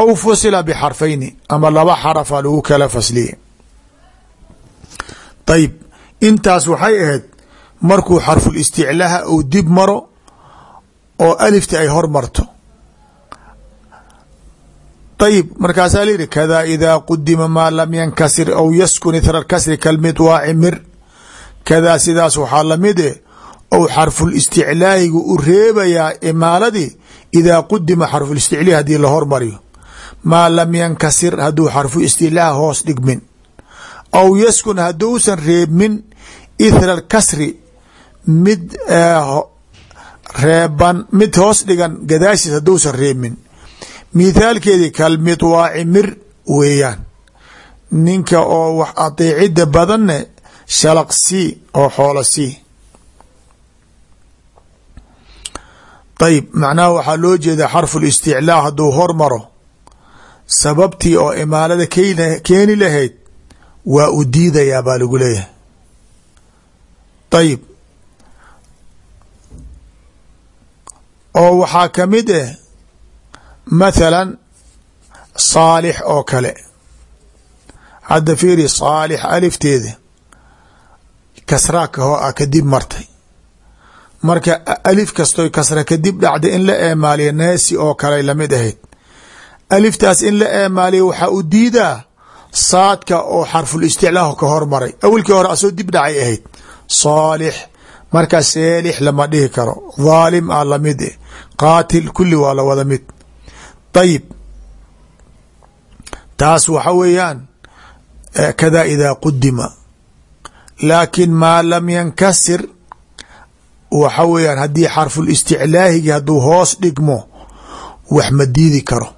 aw fusila bxarfayni ama laba xarafa lagu kala fasliye ayib intaas waxay ahayd markuu xarful isticlaaha uu dib maro oo alifti ay hor marto ayib markaasaa layihi kada idaa qudima maa lam yankasir aw yaskun ithra kasri kalmidwaaci mir kadaa sidaas waxaa la mid e ou xarful isticlaahigu u reebayaa imaaladii idaa qudima xarful isticlaahi haddii la hormariyo. Maa lam yankasir hadduu xarfu isticlaah hoos dhigmin. Aw yaskun hadduusan reebmin ithra kasri mid reeban mid hoos dhigan gadaashiis hadduusan reebmin mithaalkeedii kalmidwaaci mir weeyaan. Ninka oo wax adeecida badanne shalaq sii oo xoolo sii. Ayib macnaha waxaa loo jeedaa xarful isticlaa hadduu hormaro sababtii oo imaalada keeni lahayd waa u diidayaa baa lagu leeyahay. Ayib oo waxaa ka mid ah mathalan saalix oo kale. Hadda fiiri saalix alifteeda kasraa kahoo ah kadib martay. Marka alif kastoy kasra kadib dhacda in la eemaaliya neesi oo kale la mid ahayd. Aliftaas in la eemaaliya waxaa u diidaa saadka oo xarful isticlaah ka hormaray awelkii hore asoo dib dhacay ahayd. Saalix markaa seelix lama dhihi karo. Dhaalim ah la mid eh qaatil kulli waa la wada mid. Ayib taas waxa weeyaan kada idaa qudima laakin maa lam yankasir waxa weeyaan haddii xarful isticlaahigi hadduu hoos dhigmo wax ma diidi karo.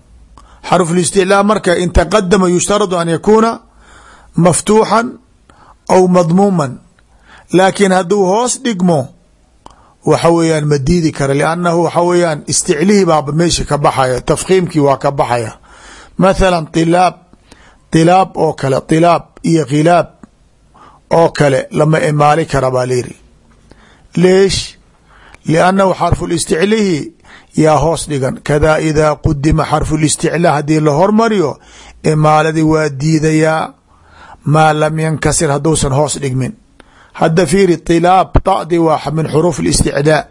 Xarful isticlaah marka in taqadama yushtaradu an yakuuna maftuuxan aw madmuuman laakiin hadduu hoos dhigmo waxa weeyaan ma diidi kara liannahu waxa weeyaan isticlihii baaba meesha ka baxaya tafkhiimkii waa ka baxaya. Mathalan tilaab tilaab oo kale tilaab iyo khilaab oo kale lama imaali kara baa layiri leesh liannahu xarfu listiclihi yaa hoos dhigan. Kadaa idaa qudima xarfu listiclaa haddii la hormariyo imaaladii waa diidayaa maa lam yankasir hadduusan hoos dhigmin hadda fiiri tilaab tadi waa min xuruuf اlisticdaa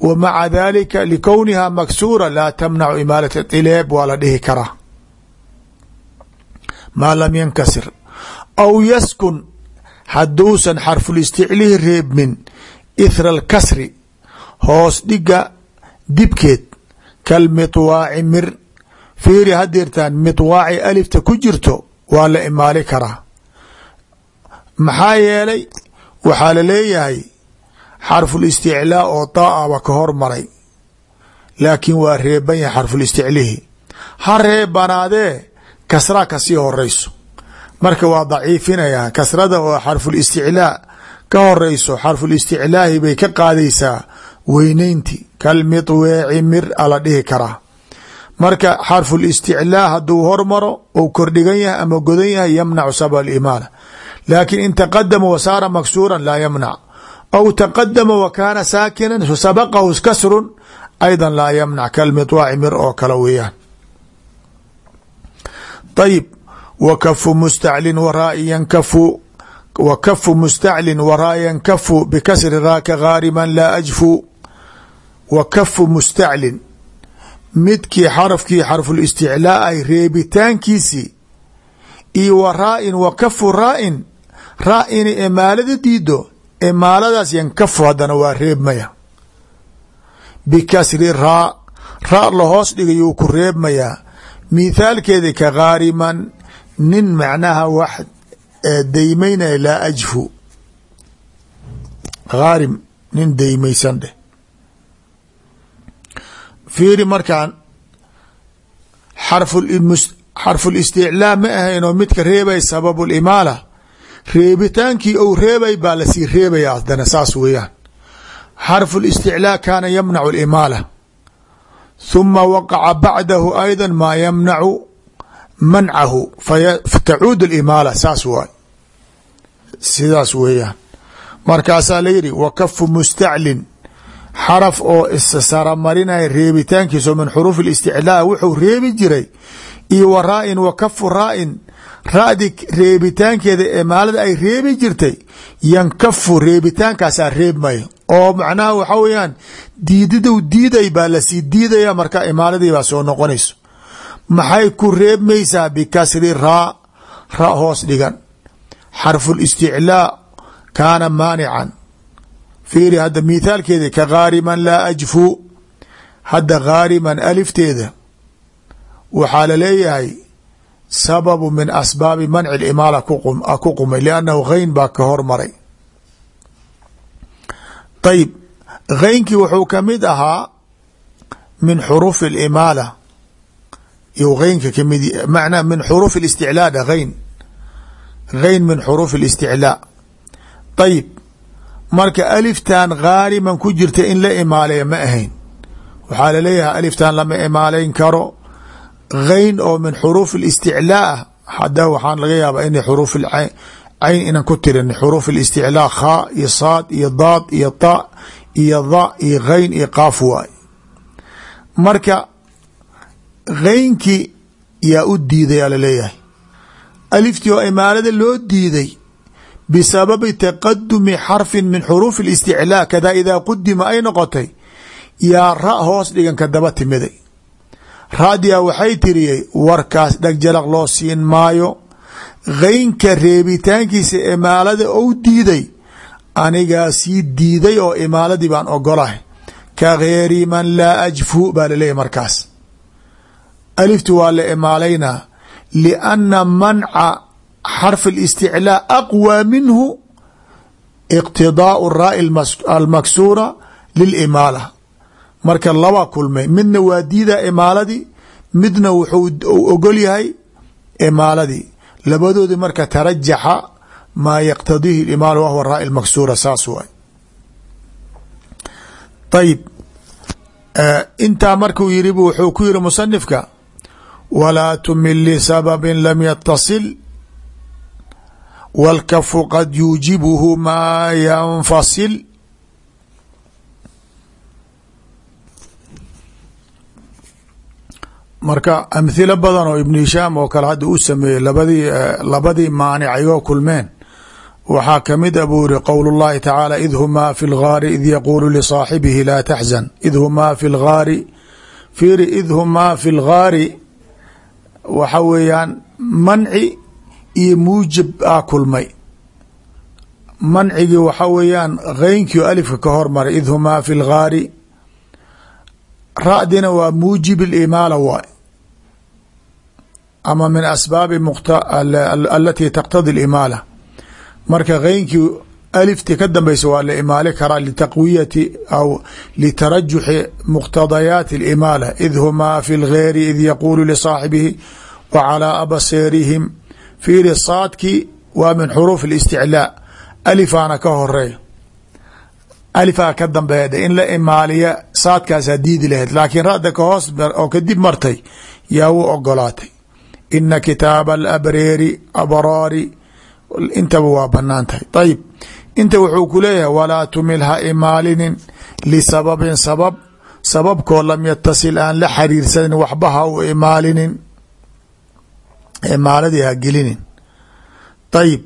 wa maca dalika likowniha maksuura laa tamnacu imaalata tileeb waa la dhihi karaa maa lam yankasir aw yaskun hadduusan xarfulisticlihi reebmin ithra alkasri hoos dhiga dibkeed kalmitwaaci mir fiiri hadeertaan mitwaaci alifta ku jirto waa la imaali karaa maxaa yeelay waxaa la leeyahay xarful isticlaa oo daa'aba ka hormaray laakiin waa reeban yahay xarful isticlihi. Ha reebanaadee kasraa ka sii horeyso. Marka waa daciifinayaa kasrada oo xarful isticlaa ka horeyso xarful isticlaahi bay ka qaadaysaa weyneynti kalmitweeci mir ala dhihi karaa marka xarful isticlaa hadduu hormaro ou kordhigan yahay ama godan yahay yamnacu sabab alimaala laakin in taqadama wa saara maksuura laa yamnac aw taqadama wa kaana saakinan sabaqahu kasrun ayda laa yamnac kalmitwaaci mir oo kale weeyaan. Ayib wa kafu mustaclin waraa'i yankafu wa kafu mustaclin waraa yankafu bikasri raaka gaariman laa ajfu. Wa kafu mustaclin midkii xarafkii xarfulisticlaa ay reebitaankiisii iyo wa raa-in wa kafu raa-in raa inay imaalada diido imaaladaas yankafu haddana waa reebmaya bikasri raa raa la hoos dhigayuu ku reebmayaa mithaalkeeda ka gaariman nin macnaha wax daymaynaya laa ajfu. Gaarim nin daymaysan dheh fiiri markaan xarful isticlaa ma ahaynoo midka reebay sababulimaala reebitaankii ou reebay baa la sii reebaya hadana saas weeyaan. Xarfu listiclaa kaana yamnacu limaala huma waqaca bacdahu ayda maa yamnacu mancahu fatacuud alimaala saas waay. Sidaas weeyaan. Markaasaa layidhi wakafu mustaclin. Xaraf oo saramarinaya reebitaankiiso min xuruuf isticlaa wuxuu reebi jiray. Iyo wa raa'in wakafu raa'in ra-di reebitaankeeda emaalada ay reebi jirtay yankafu reebitaankaasaa reebmayo oo macnaha waxa weeyaan diididow diiday baa la sii diidaya marka imaaladii baa soo noqonayso. Maxay ku reebmaysaa bikasri raa ra hoos dhigan. Xarfu listiclaa kaana maanican. Fiiri hadda mithaalkeeda ka ghaariman laa ajfu. Hadda ghaariman alifteeda. Waxaa la leeyahay sababu min asbaabi manci limaala ku qumay liannahu gheyn baa ka hormaray. Ayib geynkii wuxuu ka mid ahaa min xuruufi alimaala. Iyou heynka ka mid macnaa min xuruuf isticlaada heyn heyn min xuruuf اlisticlaa ayib marka aliftan gaaliban ku jirta in la imaaleya ma ahayn. Waxaa la leeyahay aliftan lama imaalayn karo ayn oo min xuruuf isticlaa ah xada waxaan laga yaabaa ina xuruuf cayn inaan ku tirin xuruuf isticlaa khaa iyo saad iyo daad iyo ta iyo da iyo hayn iyo qaaf waay marka haynkii yaa u diiday alaleeyahay aliftii oo imaalada loo diiday bisababi taqadumi xarfin min xuruuf isticlaa kada idaa qudima ay noqotay yaa ra hoos dhigan ka daba timiday raadiya waxay tiriyey warkaas dhagjalaq loo siin maayo. Haynka reebitaankiisa imaalada ou diiday anigaa sii diiday oo imaaladii baan ogolahay. Ka gheeri man laa ajfu baa laleeyahy markaas. Aliftu waa la imaalaynaa lianna manca xarf اlisticlaa aqwى minhu iqtidaau raa'i almaksuura lilimaala marka laba kulmay. Midna waa diidaa imaaladii midna wuxuu ogol yahay imaaladii labadoodii marka tarajaxa maa yaqtadiihi imaal wahwa raa'i lmaksuura saas waay. Ayib intaa markuu yiri wuxuu ku yiri musanifka walaa tumil lisababin lam yatasil wاlkafu qad yuujibuhu maa yanfasil marka amhilo badan oo ibn hishaam oo kale hadda u sameeyey labadii labadii maanic ayagoo kulmeen waxaa ka mid a buu yiri qowl اllahi tacaala id humaa fi lgaari id yaquulu lisaaxibihi laa taxzan id humaa fi lgaari fiiri id humaa fi lgaari waxa weeyaan manci iyo muujib a kulmay. Mancigii waxa weeyaan keynkii alifka ka hormaray id humaa fi ra-dina waa muujib alimaala waay ama min asbaabi alati taqtadi alimaala marka keynkii alifti ka dambaysa waa la imaali karaa litaqwiyati aw litarajuxi muqtadayaati alimaala id humaa fi lgeyri id yaquulu lisaaxibihi wa calaa abaseerihim fiiri saadki waa min xuruuf اlisticlaa alifaana ka horreeya alifaa ka dambeeda in la imaaliya saadkaasaa diidi lahayd laakiin rada ka hoos oo kadib martay yaa u ogolaatay. Ina kitaaba alabreeri abraari intaba waa bannaan tahay. Ayib inta wuxuu ku leeyahay walaa tumil ha imaalinin lisababin sabab sababkoo lam yatasil aan la xariirsanin waxba ha u imaalinin imaaladii ha gelinin. Ayib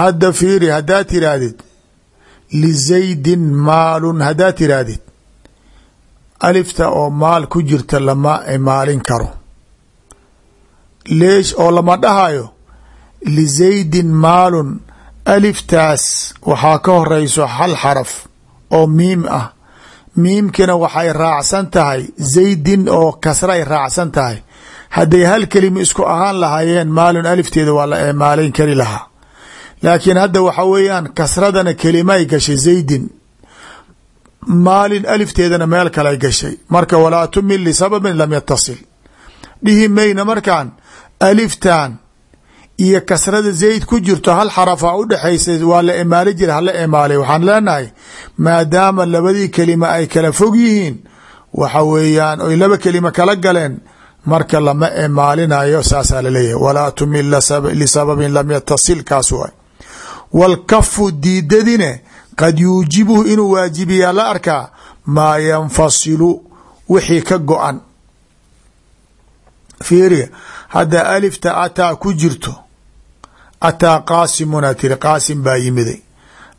hadda fiiri haddaad tiraahdid lizaydin maalun haddaad tiraahdid alifta oo maal ku jirta lama imaalin karo. Leesh oo lama dhahayo lizaydin maalun aliftaas waxaa ka horeyso hal xaraf oo miim ah. Miimkina waxay raacsan tahay zaydin oo kasray raacsan tahay. Hadday hal kelima isku ahaan lahaayeen maalun alifteeda waa la imaalayn kari lahaa laakiin hadda waxa weeyaan kasradana kelimay gashay zaydin. Maalin alifteedana meel kale gashay. Marka walaa tumil lisababin lam yatasil dhihi mayna markaan aliftan iyo kasrada zayd ku jirto hal xarafa udhexaysa waa la imaali jira hala imaalay. Waxaan leenahay maadaama labadii kelima ay kala fog yihiin waxa weeyaan oy laba kelima kala galeen marka lama imaalinayo saasaa la leeyahay walaa tumil lisababin lam yatasil kaas wاlkafu diidadine qad yuujibuhu inuu waajibiyaa la arkaa maa yanfasilu wixii ka go-an fiiriya hadda alifta ataa ku jirto ataa qaasimuna tiri qaasim baa yimiday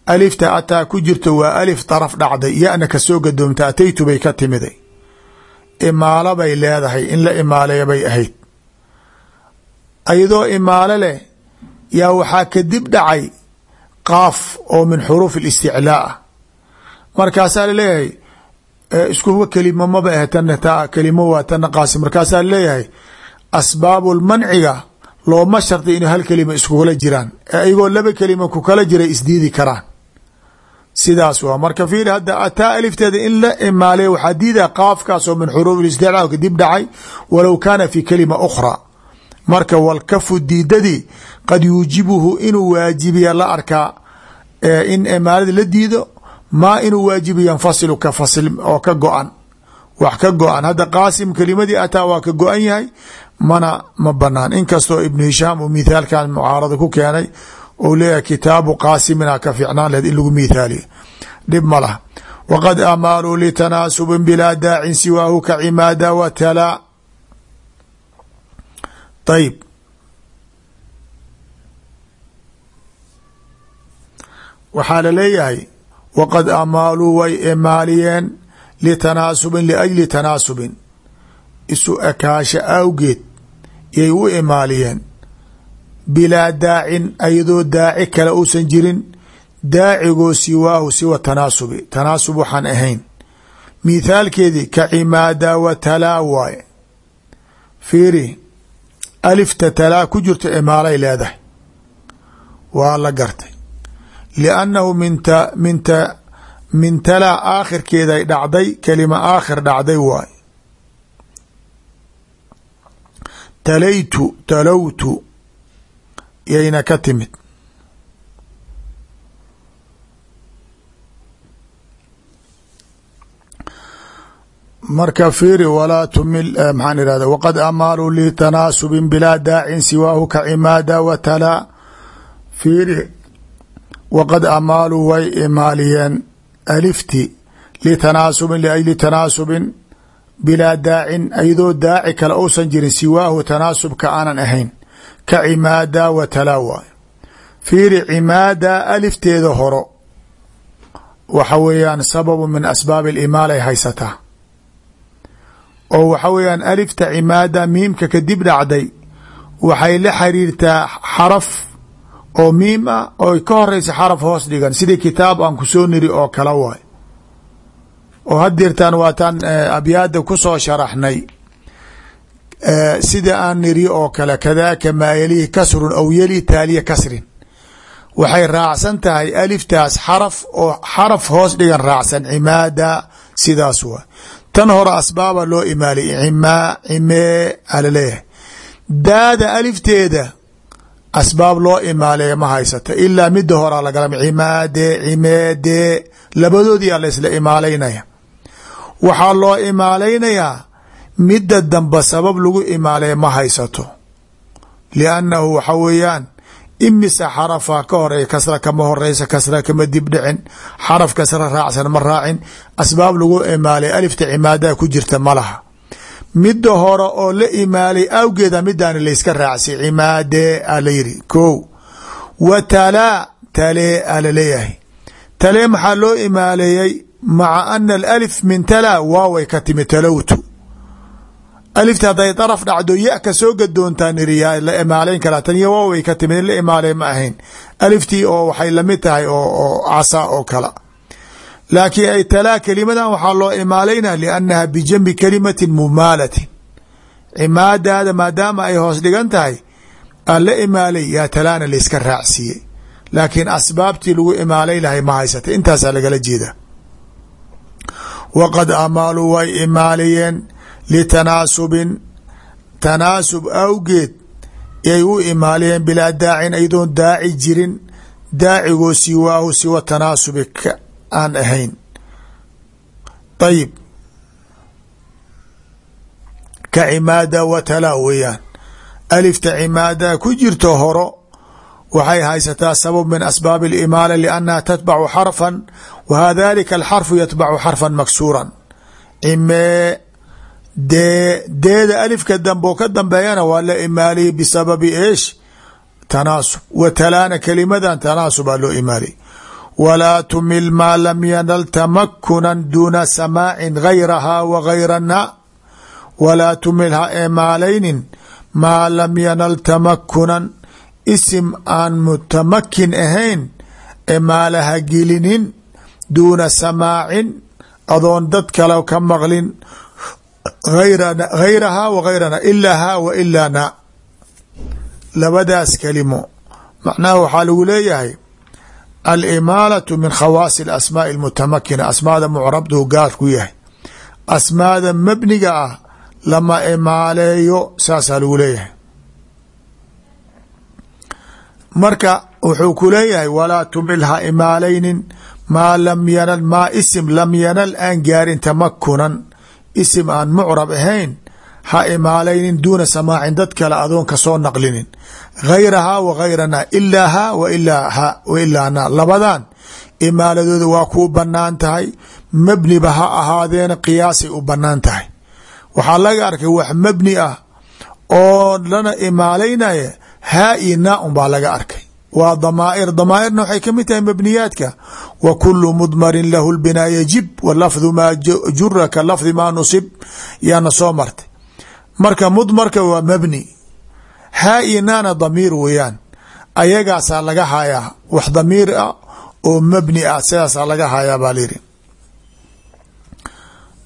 alifta ataa ku jirto waa alif daraf dhacday yana ka soo gadoomta ataytu bay ka timiday imaalo bay leedahay in la imaaleya bay ahayd ayadoo imaalo leh yaa waxaa kadib dhacay qaaf oo min xuruuf اlisticlaa ah markaasaa la leeyahay iskuwa kelimo maba ahe tana ta kelimo waa tana qaasim. Markaasaa la leeyahay asbaabu lmanciga looma shardi inuu hal kelima iskugala jiraan. Ayagoo laba kelima ku kala jiray isdiidi karaan. Sidaas waa. Marka fiiri hadda ataa alifteeda in la imaaleyo waxaa diida qaafkaas oo min xuruuf isticlaa kadib dhacay walow kaana fi kelima ukhra marka walkafu diidadii qad yuujibuhu inuu waajibiya la arkaa in imaalada la diido maa inuu waajibu yanfasilu ka fasil oo ka go-an. Wax ka go-an. Hadda qaasim kelimadii ataa waa ka go-an yahay mana ma banaan inkastoo ibnu hishaam uu mithaalkan mucaarada ku keenay ou leeyahay kitaabu qaasimina ka fiicnaan lahed in lagu mithaaliyo dhib ma lah waqad amaaluu litanaasubin bilaa daacin siwaahu ka cimaada wa talaa ayb waxaa la leeyahay waqad amaaluu way imaaliyeen litanaasubin liajli tanaasubin isu ekaasha awgeed yay u imaaliyeen bilaa daacin ayadoo daaci kale uusan jirin daacigoo siwaahu siwa tanaasubi tanaasub waxaan ahayn mithaalkeedii ka cimaada wa waaye fiiri alifta talaa ku jirto imaalay leedahay. Waa la gartay. Liannahu minta min talaa aakhirkeeday dhacday kelima aakhir dhacday waaye talaytu talowtu yayna ka timid marka fiiri walaa tumil maxaan irahda waqad amaaluu litanaasubin bilaa daacin siwaahu ka cimaada wa talaa fiiri waqad amaaluu way imaaliyeen alifti litanaasubin liajli tanaasubin bilaa daacin ayadoo daaci kale uusan jirin siwaahu tanaasubka aanan ahayn. Ka cimaada wa talaa fiiri cimaada alifteeda horo waxa weeyaan sababu min asbaabi alimaal ay haysataa oo waxa weeyaan alifta cimaada miimka kadib dhacday waxay la xiriirtaa xaraf oo miim ah oo ka horeysa xaraf hoos dhigan. Sidii kitaab aan ku soo niri oo kala waay. Oo haddeertaan waataan abyaada ku soo sharaxnay. Sida aan niri oo kale kadaaka maa yalihi kasrun aw yali taaliya kasrin. Waxay raacsan tahay aliftaas xaraf oo xaraf hoos dhigan raacsan cimaada sidaas waay tan hore asbaaba loo imaalay cimaa cimee alaleeyahay daada alifteeda asbaab loo imaaleeya ma haysata. Ilaa midda horaa lagala cimaade cimeede labadoodiyaa la isla imaalaynaya. Waxaa loo imaalaynayaa midda damba sabab lagu imaaleeya ma haysato. Liannahu waxa weeyaan imisa xarafa ka horreeya kasra kama horeysa kasra kama dibdhicin xaraf kasra raacsan ma raacin asbaab lagu imaalay alifta cimaadaha ku jirta ma laha. Midda hore oo la imaalay awgeeda midaani layska raacsi cimaade a la yiri ko wa talaa talee a la leeyahay talee maxaa loo imaaleeyey maca ana alif min talaa waaway ka timi talowtu alifta hadday daraf dhacdo ya ka soo gadoontaa niriyaa la imaalayn karaa tan iyo waaway ka timi in la imaalay ma ahayn aliftii oo waxay la mid tahay oo casa oo kala laakiin ay talaa kelimadan waxaa loo imaalaynaa liannaha bijanbi kalimatin mumaalatin cimaadaada maadaama ay hoos dhigan tahay aan la imaalay yaa talaana layska raacsiiyey laakiin asbaabtii lagu imaalay lahay ma haysata intaasaa lagala jeeda waqad amaaluu way imaaliyeen litanaasubin tanaasub awgeed yay u imaaliyeen bilaa daacin aydoon daaci jirin. daacigoo siwaahu siwa tanaasubi aan ahayn. Ayib ka cimaada watala weeyaan. Alifta cimaada ku jirto horo. Waxay haysataa sabab min asbaab اlimaala liannaha tatbacu xarfan wa dalika alxarfu yatbacu xarfan maksuuran. Cimee dee deeda alifka dambe oo ka dambeeyana waa la imaaliyay bisababi eesh tanaasub. Wa talaana kelimadan tanaasubaa loo imaaliyay walaa tumil maa lam yanal tamakunan duuna samaacin gayraha wa gayrana walaa tumil ha emaalaynin maa lam yanal tamakunan isim aan mutamakin ahayn emaalaha gelinin duuna samaacin adoon dad kale ka maqlin hayraha wa gayrana ilaa ha wa ilaa na labadaas kelimo macnaha waxaa lagu leeyahay alimaalatu min khawaasi alasmaaءi اlmutamakina asmaada mucrabdu gaar ku yahay asmaada mabniga ah lama imaaleeyo saasaa lagu leeyahay marka wuxuu ku leeyahay walaa tumil ha imaalaynin maa lam yanal maa isim lam yanal aan gaarin tamakunan isim aan mucrab ahayn ha imaalaynin duuna samaacin dad kale adoon ka soo naqlinin. Hayraha wa gayrana ilaa ha wa ilaa na. Labadan imaaladooda waa kuu bannaan tahay mabniba ha ahaadeena qiyaasay u bannaan tahay. Waxaa laga arkay wax mabni ah oo lana imaalaynaya haa iyo naa un baa laga arkay waa damaa'ir. Damaairna waxay ka mid tahay mabniyaadka. Wa kulu mudmarin lahu lbinaa yajib wa lafdu maa jura ka lafdi maa nusib. Yaana soo martay. Marka mudmarka waa mabni. Haa iyo naana damiir weeyaan. Ayagaasaa laga hayaa wax damiir ah oo mabni ah sidaasaa laga hayaa baa layidhi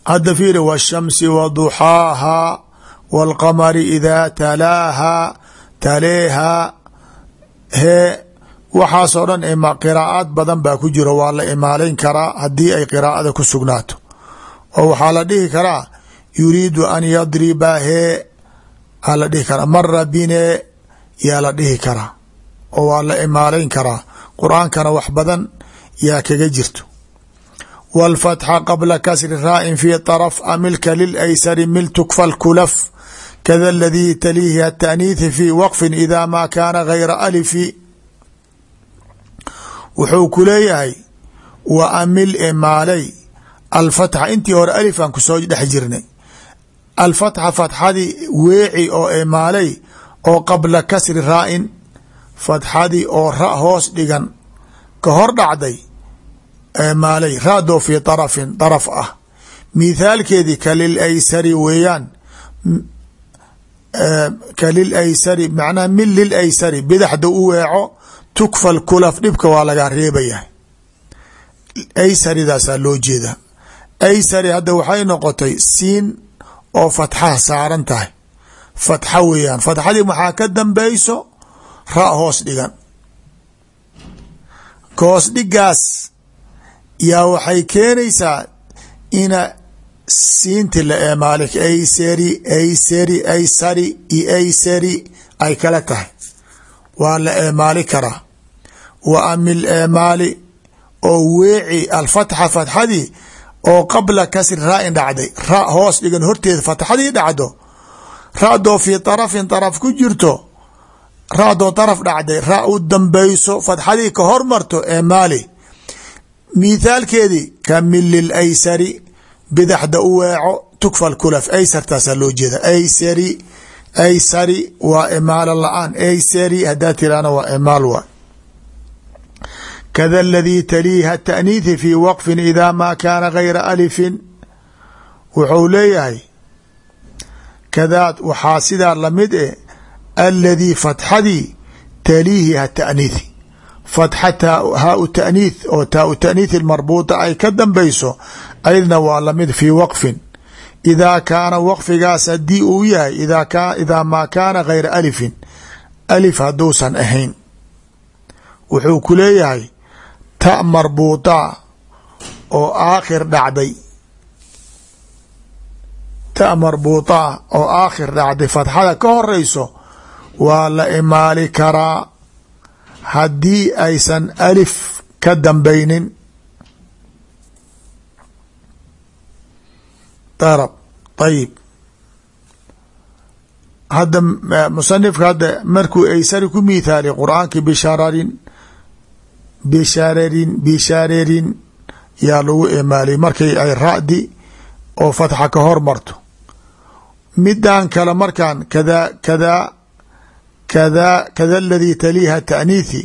hadda fiiri wshamsi wa duxaahaa wاlqamari idaa talaahaa taleehaa hee waxaasoo dhan qiraa'aad badan baa ku jiro waa la imaalayn karaa haddii ay qiraa'ada ku sugnaato. Oo waxaa la dhihi karaa yuriidu an yadriba hee aa la dhihi karaa. Mara bine yaa la dhihi karaa. Oo waa la imaalayn karaa. Qur'aankana wax badan yaa kaga jirto. Wاlfatxa qabla kasri raa'in fi طarf amilka lilaysari mil tukfa kada aladii taliihi ataaniithi fi waqfin ida ma kaana gayra alifi wuxuu ku leeyahay wa amil imaalay alfatxa intii hore alifan ku soo dhex jirnay alfatxa fatxadii weeci oo imaalay oo qabla kasri raa'in fatxadii oo ra hoos dhigan ka hor dhacday maalay raadoo fi طarafin طaraf ah mithaalkeedii kalil aysari weeyaan kalil aysari macnaha min lil aysari bidaxda u weeco tukfa kulaf dhibka waa laga reebayahay aysaridaasaa loo jeeda aysari hadda waxay noqotay siin oo fatxaha saaran tahay. Fatxa weeyaan. Fatxadii maxaa ka dambeyso ra hoos dhigan. Hoos dhigaas. Yaa waxay keenaysaa ina siinti la eemaali aysari aysari aysari iyo aysari ay kala tahay. Waa la eemaali karaa. Wa amil eemaali oo weeci alfatxa fatxadii oo qabla kasri raa'in dhacday. Ra hoos dhigan horteeda fatxadii dhacdo. Ra-doo fii tarafin taraf ku jirto ra-doo taraf dhacday. Ra u dambeyso fatxadii ka hormarto eemaali. Mithaalkeedii ka bidaxda u weeco tukfa kulaf. Aysartaasaa loo jeeda aysari aysari waa imaalo la'aan. Aysari hadaa tiraana waa imaal waa. Kada aladii taliiha taaniithi fi waqfin idaa maa kaana gayra alifin. Wuxuu leeyahay kadaad waxaa sidaa la mid eh aladii fatxadii taliihi ha taaniithi fatxa haau taaniith oo taau taaniithi marbuuta ay ka dambeyso aydna waa la mid fii waqfin. Idaa kaana waqfigaas haddii uu yahay idaa maa kaana gayra alifin alif hadduusan ahayn. Wuxuu ku leeyahay ta marbuuta oo aakhir dhacday. Ta marbuuta oo aakhir dhacday fatxada ka horeyso waa la imaali karaa haddii aysan alif ka dambaynin darab ayib hadda musanifka hadda markuu aysari ku mithaaliy qur'aanki bishararin bishararin bisharerin yaa lagu imaaliy markay ay ra'di oo fatxa ka hor marto. Midan kale markaan kada kada kada aladii taliiha taaniithi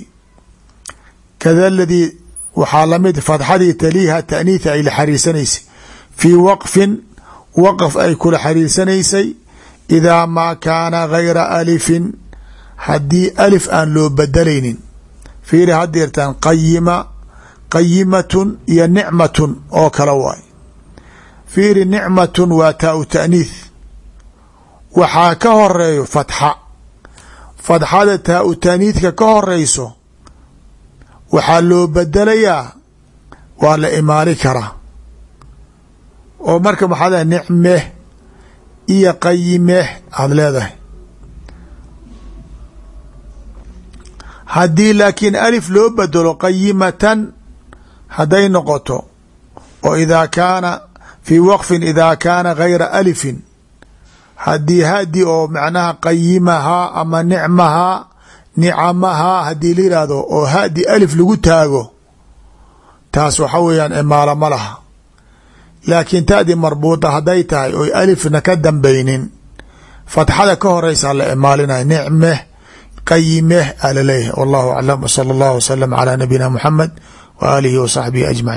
kada ladii waxaa la mid fatxadii taliiha taaniithi ay la xariirsanaysay fii waqfin waqf ay kula xariirsanaysay. Idaa maa kaana gayra alifin haddii alif aan loo bedelaynin fiiri hadeertaan qayima qayimatun iyo nicmatun oo kale waay. Fiiri nicmatun waa taa u taaniith waxaa ka horeeyo fatxa fatxada taa u taaniidka ka horeyso waxaa loo bedelayaa waa la imaali karaa oo marka maxaa leedahay nicmeh iyo qayimeh aada leedahay. haddii laakiin alif loo bedelo qayimatan hadday noqoto oo idaa kaana fii waqfin idaa kaana gayra alifin haddii hadi oo macnaha qayimahaa ama nicmahaa nicamahaa haddii la yihahdo oo hadi alif lagu taago taas waxa weeyaan imaalo ma laha laakiin taadi marbuuta hadday tahay oy alifna ka dambaynin fatxada ka horeysa la imaalinaya nicmeh qayimeh a la leeyahay wallahu aclam wsala allahu wasalam calaa nabiyina muxamed wa aalihi wa saxbihi ajmaciin